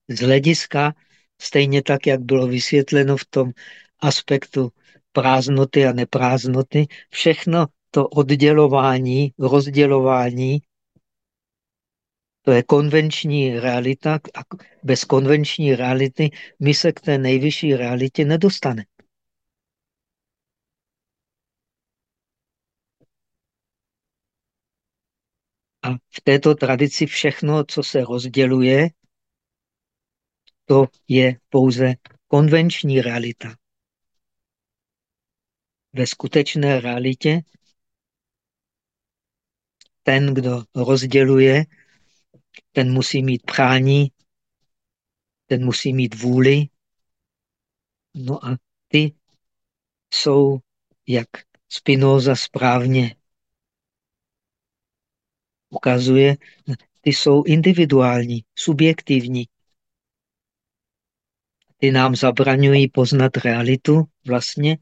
z hlediska, stejně tak, jak bylo vysvětleno v tom aspektu prázdnoty a neprázdnoty, všechno to oddělování, rozdělování, to je konvenční realita a bez konvenční reality my se k té nejvyšší realitě nedostane. A v této tradici všechno, co se rozděluje, to je pouze konvenční realita. Ve skutečné realitě ten, kdo rozděluje, ten musí mít prání, ten musí mít vůli. No a ty jsou, jak Spinoza správně ukazuje, ty jsou individuální, subjektivní. ty nám zabraňují poznat realitu vlastně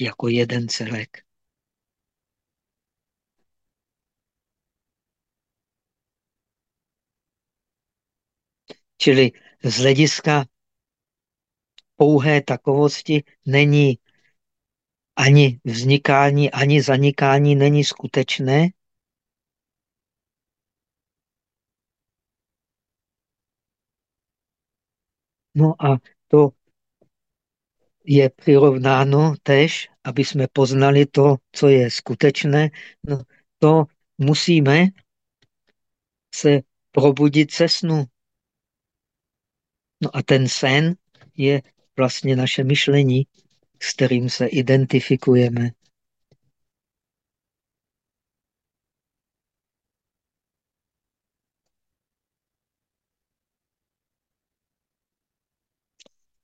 jako jeden celek. Čili z hlediska pouhé takovosti není ani vznikání, ani zanikání není skutečné. No a to je přirovnáno tež, aby jsme poznali to, co je skutečné. No, to musíme se probudit se snu. No a ten sen je vlastně naše myšlení, s kterým se identifikujeme.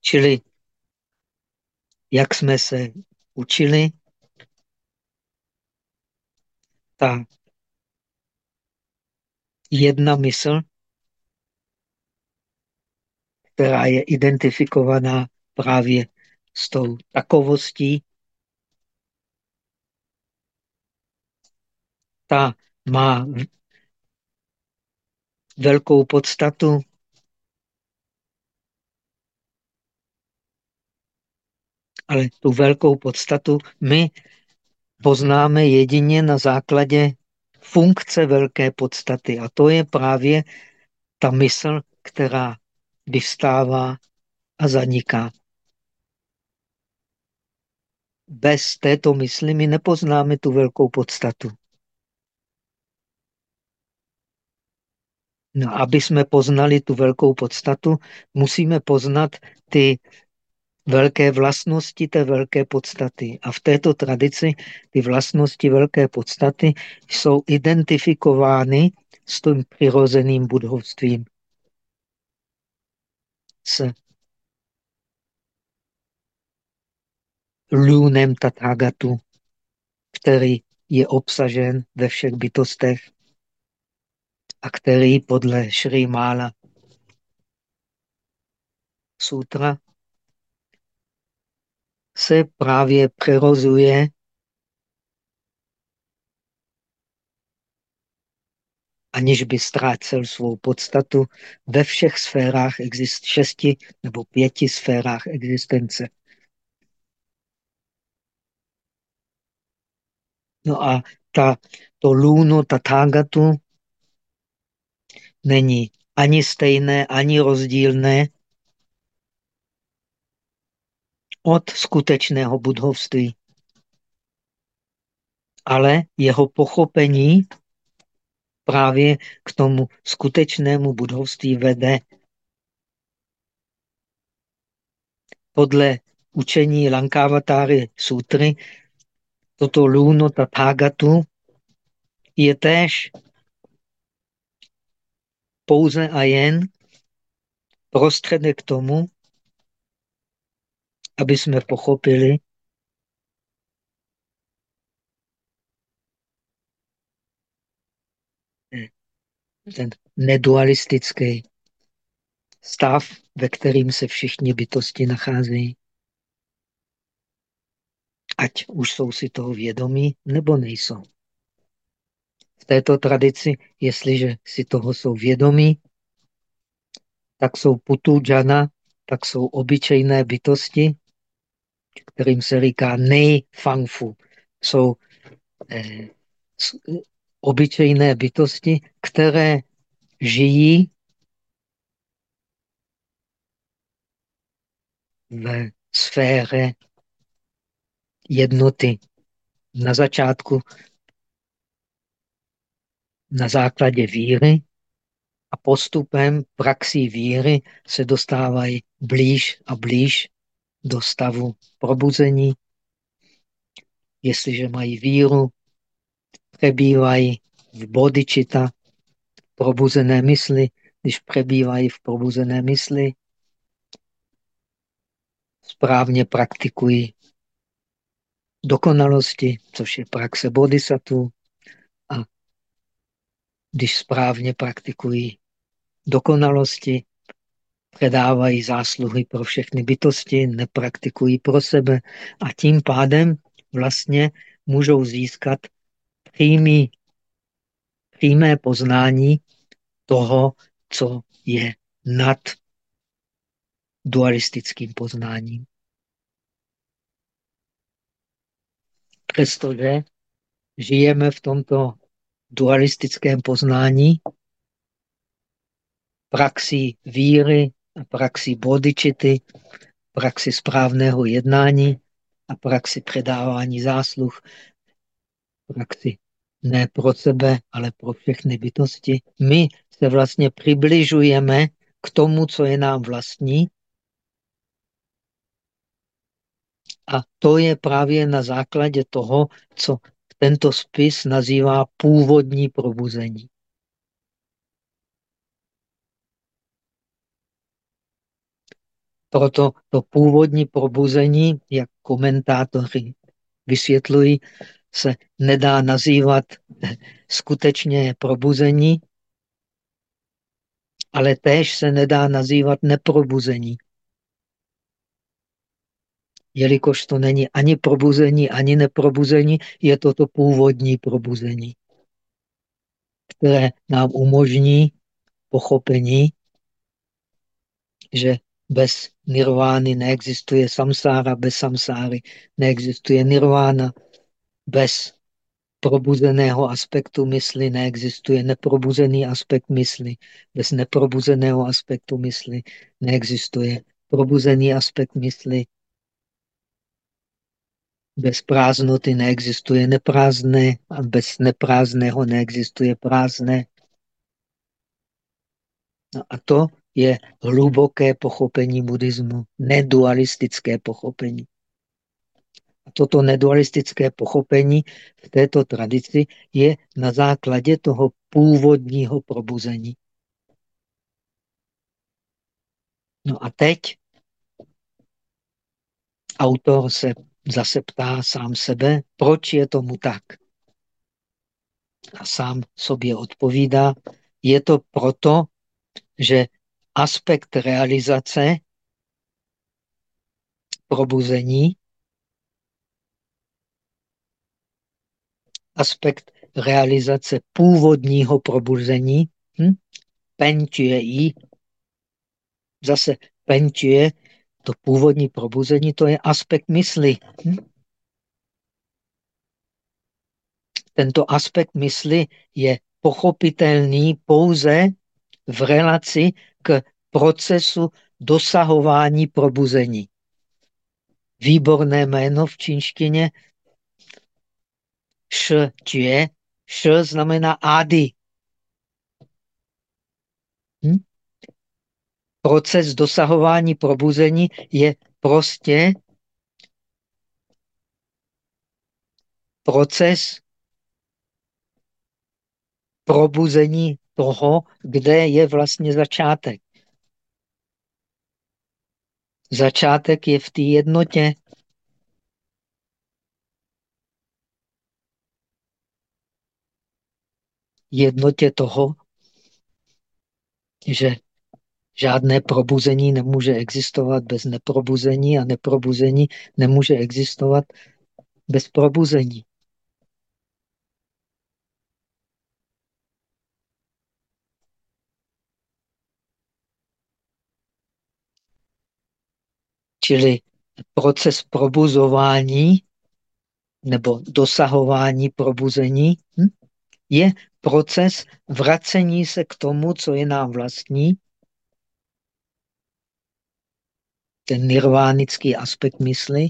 Čili jak jsme se učili, ta jedna mysl, která je identifikovaná právě s tou takovostí, ta má velkou podstatu, ale tu velkou podstatu my poznáme jedině na základě funkce velké podstaty. A to je právě ta mysl, která vystává a zaniká. Bez této mysli my nepoznáme tu velkou podstatu. No, aby jsme poznali tu velkou podstatu, musíme poznat ty velké vlastnosti té velké podstaty. A v této tradici ty vlastnosti velké podstaty jsou identifikovány s tím přirozeným budhovstvím. S lůnem Tathagatu, který je obsažen ve všech bytostech a který podle Šri Mala sutra se právě přerozuje aniž by ztrácel svou podstatu ve všech sférách exist šesti nebo pěti sférách existence. No a ta, to lůno tathagatu není ani stejné, ani rozdílné od skutečného budhovství. Ale jeho pochopení právě k tomu skutečnému budhovství vede. Podle učení Lankavatary sutry toto lůno Tathagatu je též pouze a jen prostředek k tomu, aby jsme pochopili, ten nedualistický stav, ve kterým se všichni bytosti nacházejí. Ať už jsou si toho vědomí, nebo nejsou. V této tradici, jestliže si toho jsou vědomí, tak jsou putu džana, tak jsou obyčejné bytosti, kterým se říká nejfangfu. Jsou eh, obyčejné bytosti, které žijí v sféře jednoty. Na začátku na základě víry a postupem praxí víry se dostávají blíž a blíž do stavu probuzení. Jestliže mají víru, přebývají v bodičita, probuzené mysli, když přebývají v probuzené mysli, správně praktikují dokonalosti, což je praxe bodhisattva, a když správně praktikují dokonalosti, předávají zásluhy pro všechny bytosti, nepraktikují pro sebe a tím pádem vlastně můžou získat přímý, přímé poznání toho, co je nad dualistickým poznáním. Přestože žijeme v tomto dualistickém poznání, praxi víry a praxi bodičity, praxi správného jednání a praxi předávání zásluh, praxi ne pro sebe, ale pro všechny bytosti. My se vlastně přibližujeme k tomu, co je nám vlastní. A to je právě na základě toho, co tento spis nazývá původní probuzení. Proto to původní probuzení, jak komentátoři vysvětlují, se nedá nazývat skutečně probuzení, ale též se nedá nazývat neprobuzení. Jelikož to není ani probuzení, ani neprobuzení, je to to původní probuzení, které nám umožní pochopení, že bez nirvány neexistuje samsára, bez samsáry neexistuje nirvána, bez probuzeného aspektu mysli neexistuje neprobuzený aspekt mysli. Bez neprobuzeného aspektu mysli neexistuje probuzený aspekt mysli. Bez prázdnoty neexistuje neprázdné a bez neprázdného neexistuje prázdné. No a to je hluboké pochopení buddhismu, nedualistické pochopení. Toto nedualistické pochopení v této tradici je na základě toho původního probuzení. No a teď autor se zase ptá sám sebe, proč je tomu tak. A sám sobě odpovídá, je to proto, že aspekt realizace probuzení aspekt realizace původního probuzení, hm? penčuje jí, zase penčuje, to původní probuzení, to je aspekt mysli. Hm? Tento aspekt mysli je pochopitelný pouze v relaci k procesu dosahování probuzení. Výborné jméno v čínštině š, je, š znamená ady. Hm? Proces dosahování probuzení je prostě proces probuzení toho, kde je vlastně začátek. Začátek je v té jednotě. Jednotě toho, že žádné probuzení nemůže existovat bez neprobuzení a neprobuzení nemůže existovat bez probuzení. Čili proces probuzování nebo dosahování probuzení hm, je proces vracení se k tomu, co je nám vlastní, ten nirvánický aspekt mysli.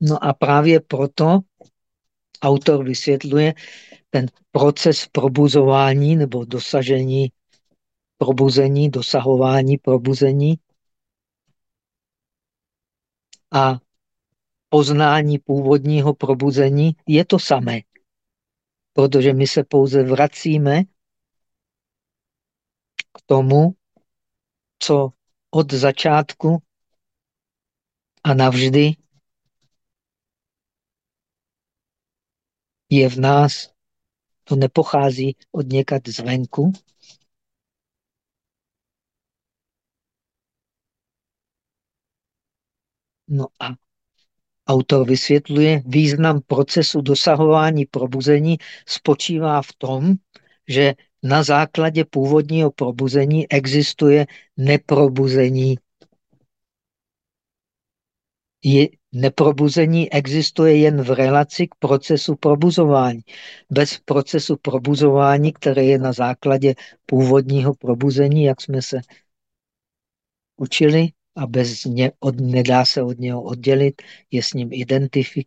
No a právě proto autor vysvětluje, ten proces probuzování nebo dosažení probuzení, dosahování probuzení a poznání původního probuzení je to samé. Protože my se pouze vracíme k tomu, co od začátku a navždy je v nás. To nepochází od někat zvenku. No a autor vysvětluje, význam procesu dosahování probuzení spočívá v tom, že na základě původního probuzení existuje neprobuzení. Je, neprobuzení existuje jen v relaci k procesu probuzování. Bez procesu probuzování, které je na základě původního probuzení, jak jsme se učili, a bez ně, od, nedá se od něho oddělit, je s ním identický,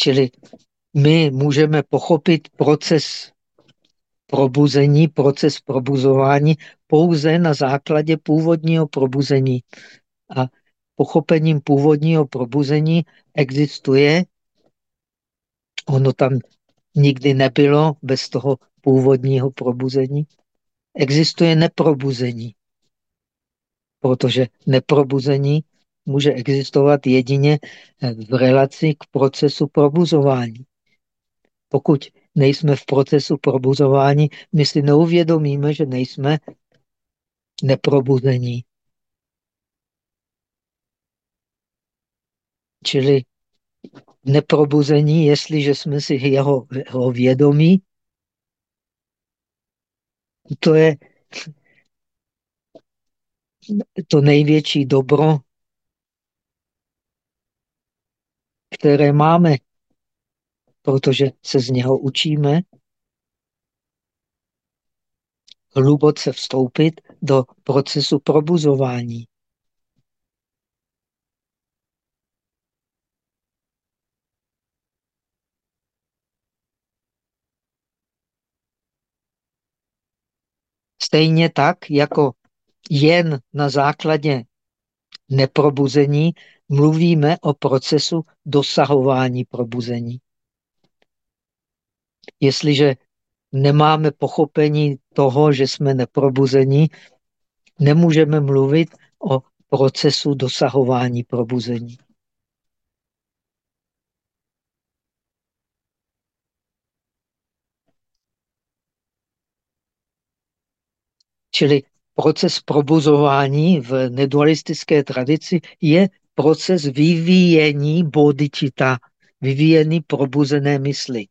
Čili my můžeme pochopit proces probuzení, proces probuzování pouze na základě původního probuzení. A pochopením původního probuzení existuje, ono tam nikdy nebylo bez toho původního probuzení, existuje neprobuzení. Protože neprobuzení může existovat jedině v relaci k procesu probuzování. Pokud nejsme v procesu probuzování, my si neuvědomíme, že nejsme neprobuzení. Čili neprobuzení, jestliže jsme si jeho, jeho vědomí, to je to největší dobro, které máme protože se z něho učíme hluboce vstoupit do procesu probuzování. Stejně tak, jako jen na základě neprobuzení mluvíme o procesu dosahování probuzení. Jestliže nemáme pochopení toho, že jsme neprobuzení, nemůžeme mluvit o procesu dosahování probuzení. Čili proces probuzování v nedualistické tradici je proces vyvíjení bodhicitta, vyvíjení probuzené mysli.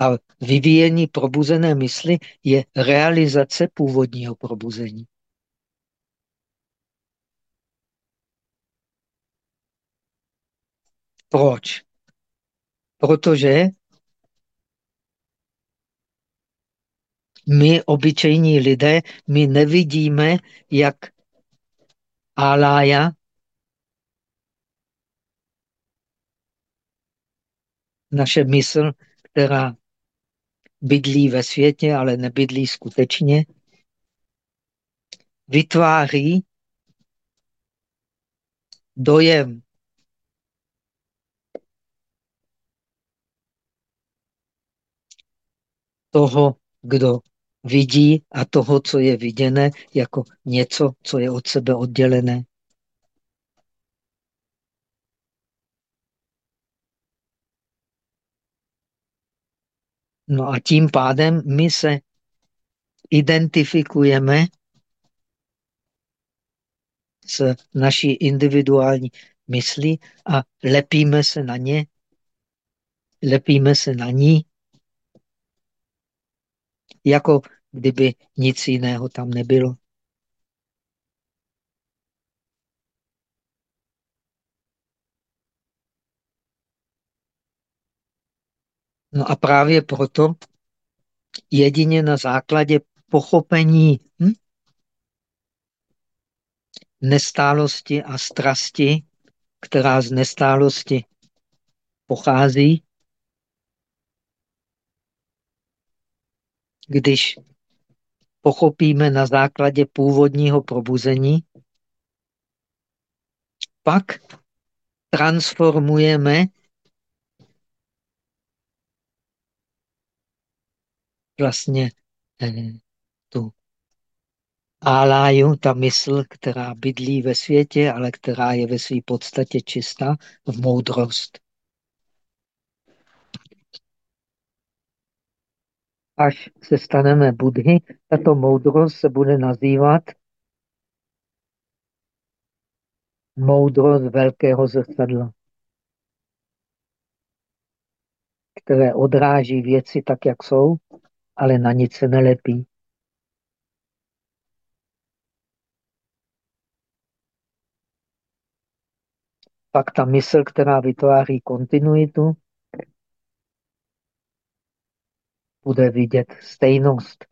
A vyvíjení probuzené mysli je realizace původního probuzení. Proč? Protože my, obyčejní lidé, my nevidíme, jak Alaya naše mysl, která bydlí ve světě, ale nebydlí skutečně, vytváří dojem toho, kdo vidí a toho, co je viděné, jako něco, co je od sebe oddělené. No a tím pádem my se identifikujeme s naší individuální myslí a lepíme se na ně, lepíme se na ní, jako kdyby nic jiného tam nebylo. No a právě proto jedině na základě pochopení hm, nestálosti a strasti, která z nestálosti pochází, když pochopíme na základě původního probuzení, pak transformujeme vlastně eh, tu áláju, ta mysl, která bydlí ve světě, ale která je ve své podstatě čistá, v moudrost. Až se staneme Budhy, tato moudrost se bude nazývat moudrost velkého zrcadla, které odráží věci tak, jak jsou, ale na nic se nelepí. Pak ta mysl, která vytváří kontinuitu, bude vidět stejnost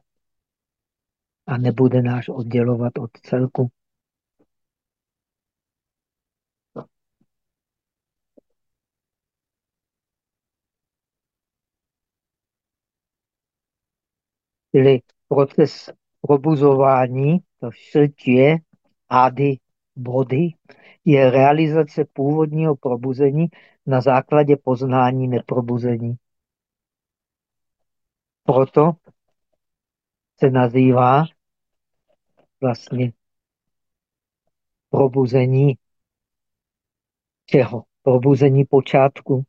a nebude náš oddělovat od celku. Čili proces probuzování, to je ady body, je realizace původního probuzení na základě poznání neprobuzení. Proto se nazývá vlastně probuzení čeho? Probuzení počátku.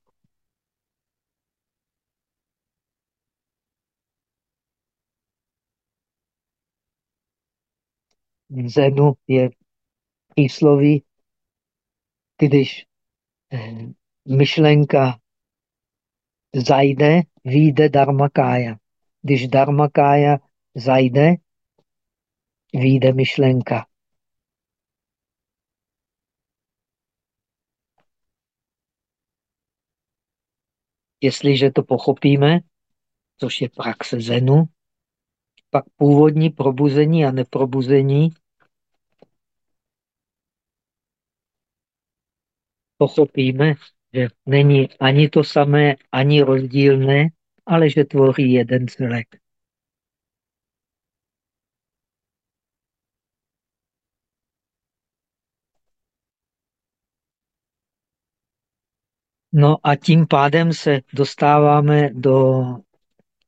V Zenu je přísloví, když eh, myšlenka zajde, vyjde dharmakája. Když dharmakája zajde, vyjde myšlenka. Jestliže to pochopíme, což je praxe Zenu, pak původní probuzení a neprobuzení pochopíme, že není ani to samé, ani rozdílné, ale že tvoří jeden celek. No a tím pádem se dostáváme do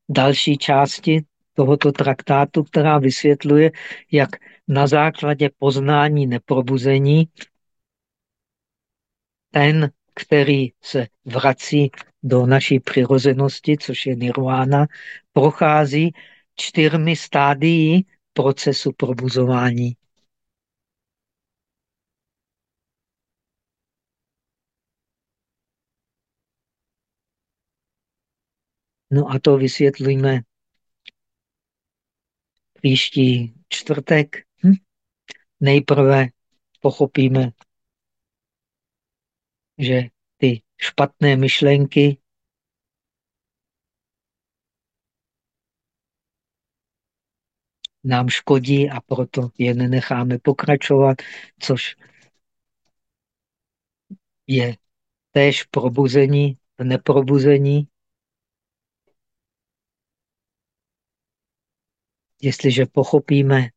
další části tohoto traktátu, která vysvětluje, jak na základě poznání neprobuzení ten, který se vrací do naší přirozenosti, což je nirvana, prochází čtyřmi stádií procesu probuzování. No a to vysvětlíme příští čtvrtek. Hm? Nejprve pochopíme, že špatné myšlenky nám škodí a proto je nenecháme pokračovat, což je též probuzení, neprobuzení. Jestliže pochopíme,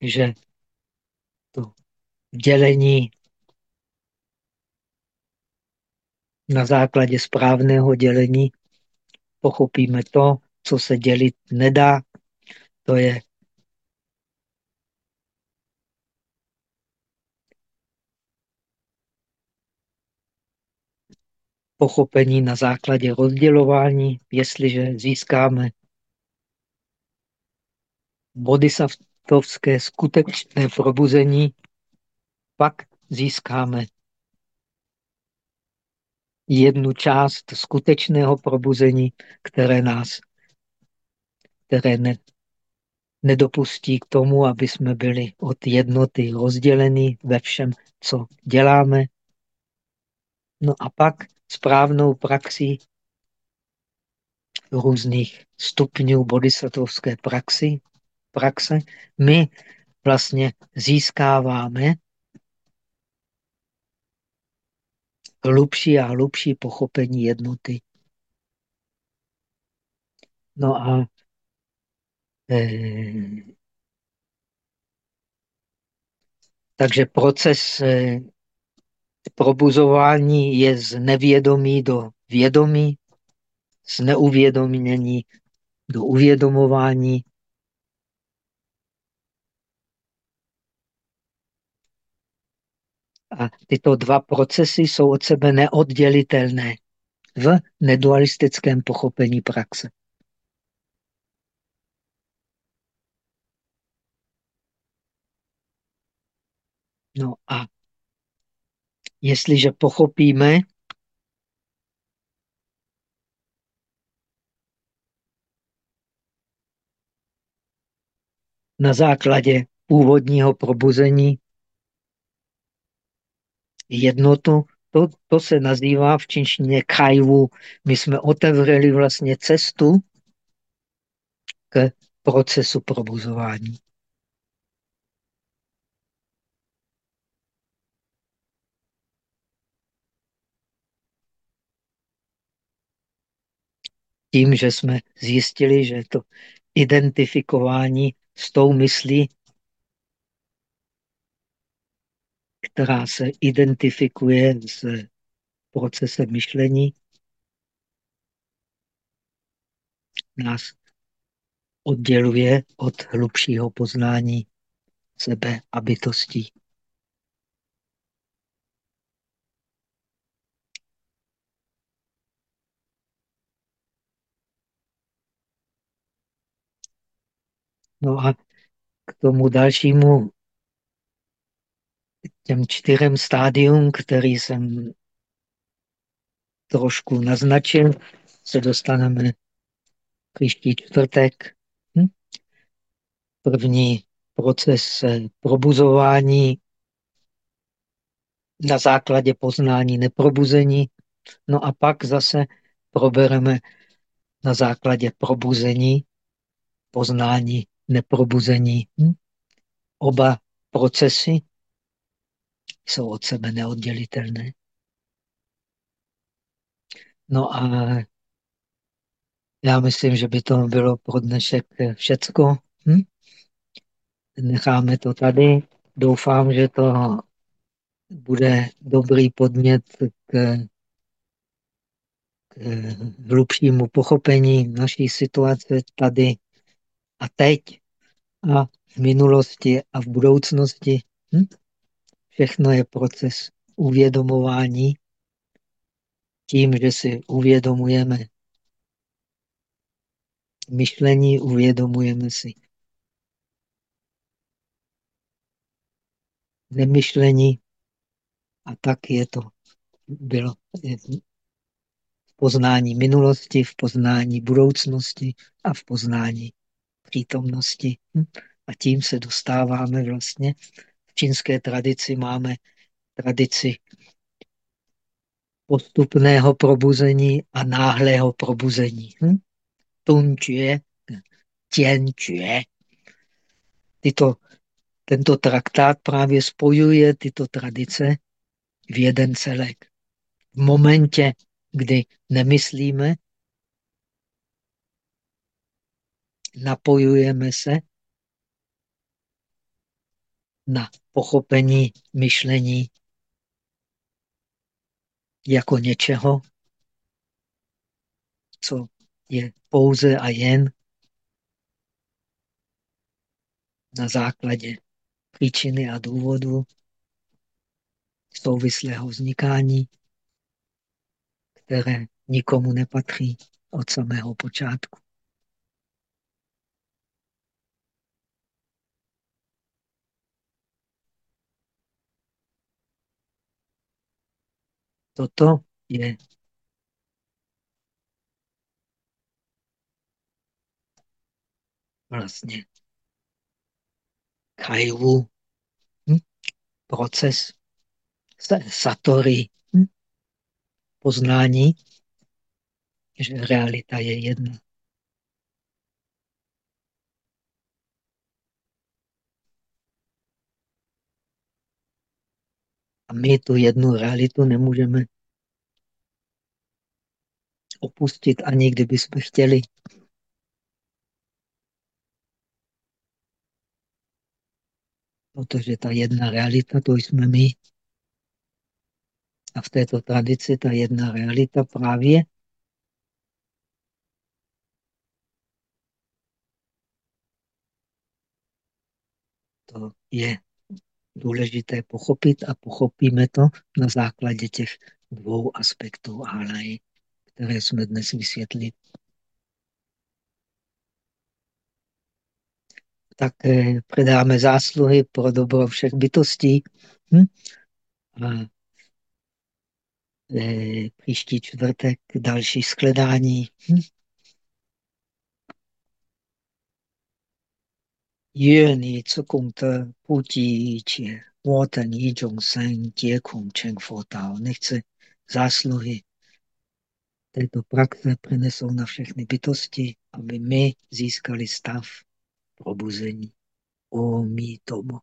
že to dělení na základě správného dělení pochopíme to, co se dělit nedá, to je pochopení na základě rozdělování, jestliže získáme bodhisattvovské skutečné probuzení, pak získáme jednu část skutečného probuzení, které nás, které ne, nedopustí k tomu, aby jsme byli od jednoty rozdělení ve všem, co děláme. No a pak správnou praxi různých stupňů bodhisattvovské praxi, praxe, my vlastně získáváme hlubší a hlubší pochopení jednoty. No a eh, takže proces eh, probuzování je z nevědomí do vědomí. z neuvědomění do uvědomování. A tyto dva procesy jsou od sebe neoddělitelné v nedualistickém pochopení praxe. No a jestliže pochopíme, na základě původního probuzení jednotu, to, to se nazývá v čínštině kajvu. My jsme otevřeli vlastně cestu k procesu probuzování. Tím, že jsme zjistili, že to identifikování s tou myslí, která se identifikuje s procesem myšlení, nás odděluje od hlubšího poznání sebe a bytostí. No a k tomu dalšímu, těm čtyřem stádium, který jsem trošku naznačil, se dostaneme příští čtvrtek. Hm? První proces probuzování na základě poznání neprobuzení. No a pak zase probereme na základě probuzení poznání neprobuzení. Hm? Oba procesy jsou od sebe neoddělitelné. No a já myslím, že by to bylo pro dnešek všecko. Hm? Necháme to tady. Doufám, že to bude dobrý podnět k, k hlubšímu pochopení naší situace tady a teď a v minulosti a v budoucnosti. Hm? Všechno je proces uvědomování. Tím, že si uvědomujeme myšlení, uvědomujeme si nemyšlení a tak je to bylo v poznání minulosti, v poznání budoucnosti a v poznání přítomnosti. Hm? A tím se dostáváme vlastně, čínské tradici máme tradici postupného probuzení a náhlého probuzení. Hm? Tunčuje, těnčuje. Tyto, tento traktát právě spojuje tyto tradice v jeden celek. V momentě, kdy nemyslíme, napojujeme se na pochopení myšlení jako něčeho, co je pouze a jen na základě příčiny a důvodu souvislého vznikání, které nikomu nepatří od samého počátku. Toto je vlastně kajvu, hm? proces satori, hm? poznání, že realita je jedna. My tu jednu realitu nemůžeme opustit, ani kdyby jsme chtěli. Protože ta jedna realita, to jsme my. A v této tradici ta jedna realita právě to je důležité pochopit a pochopíme to na základě těch dvou aspektů alaj, které jsme dnes vysvětlili. Tak eh, předáme zásluhy pro dobro všech bytostí. Hm? A eh, příští čtvrtek další skledání. Hm? 愿你自功德普及一切，我等一众生皆恐成佛道. Nechce zásluhy této praxe přinesou na všechny bytosti, aby my získali stav probuzení. O mí tomu.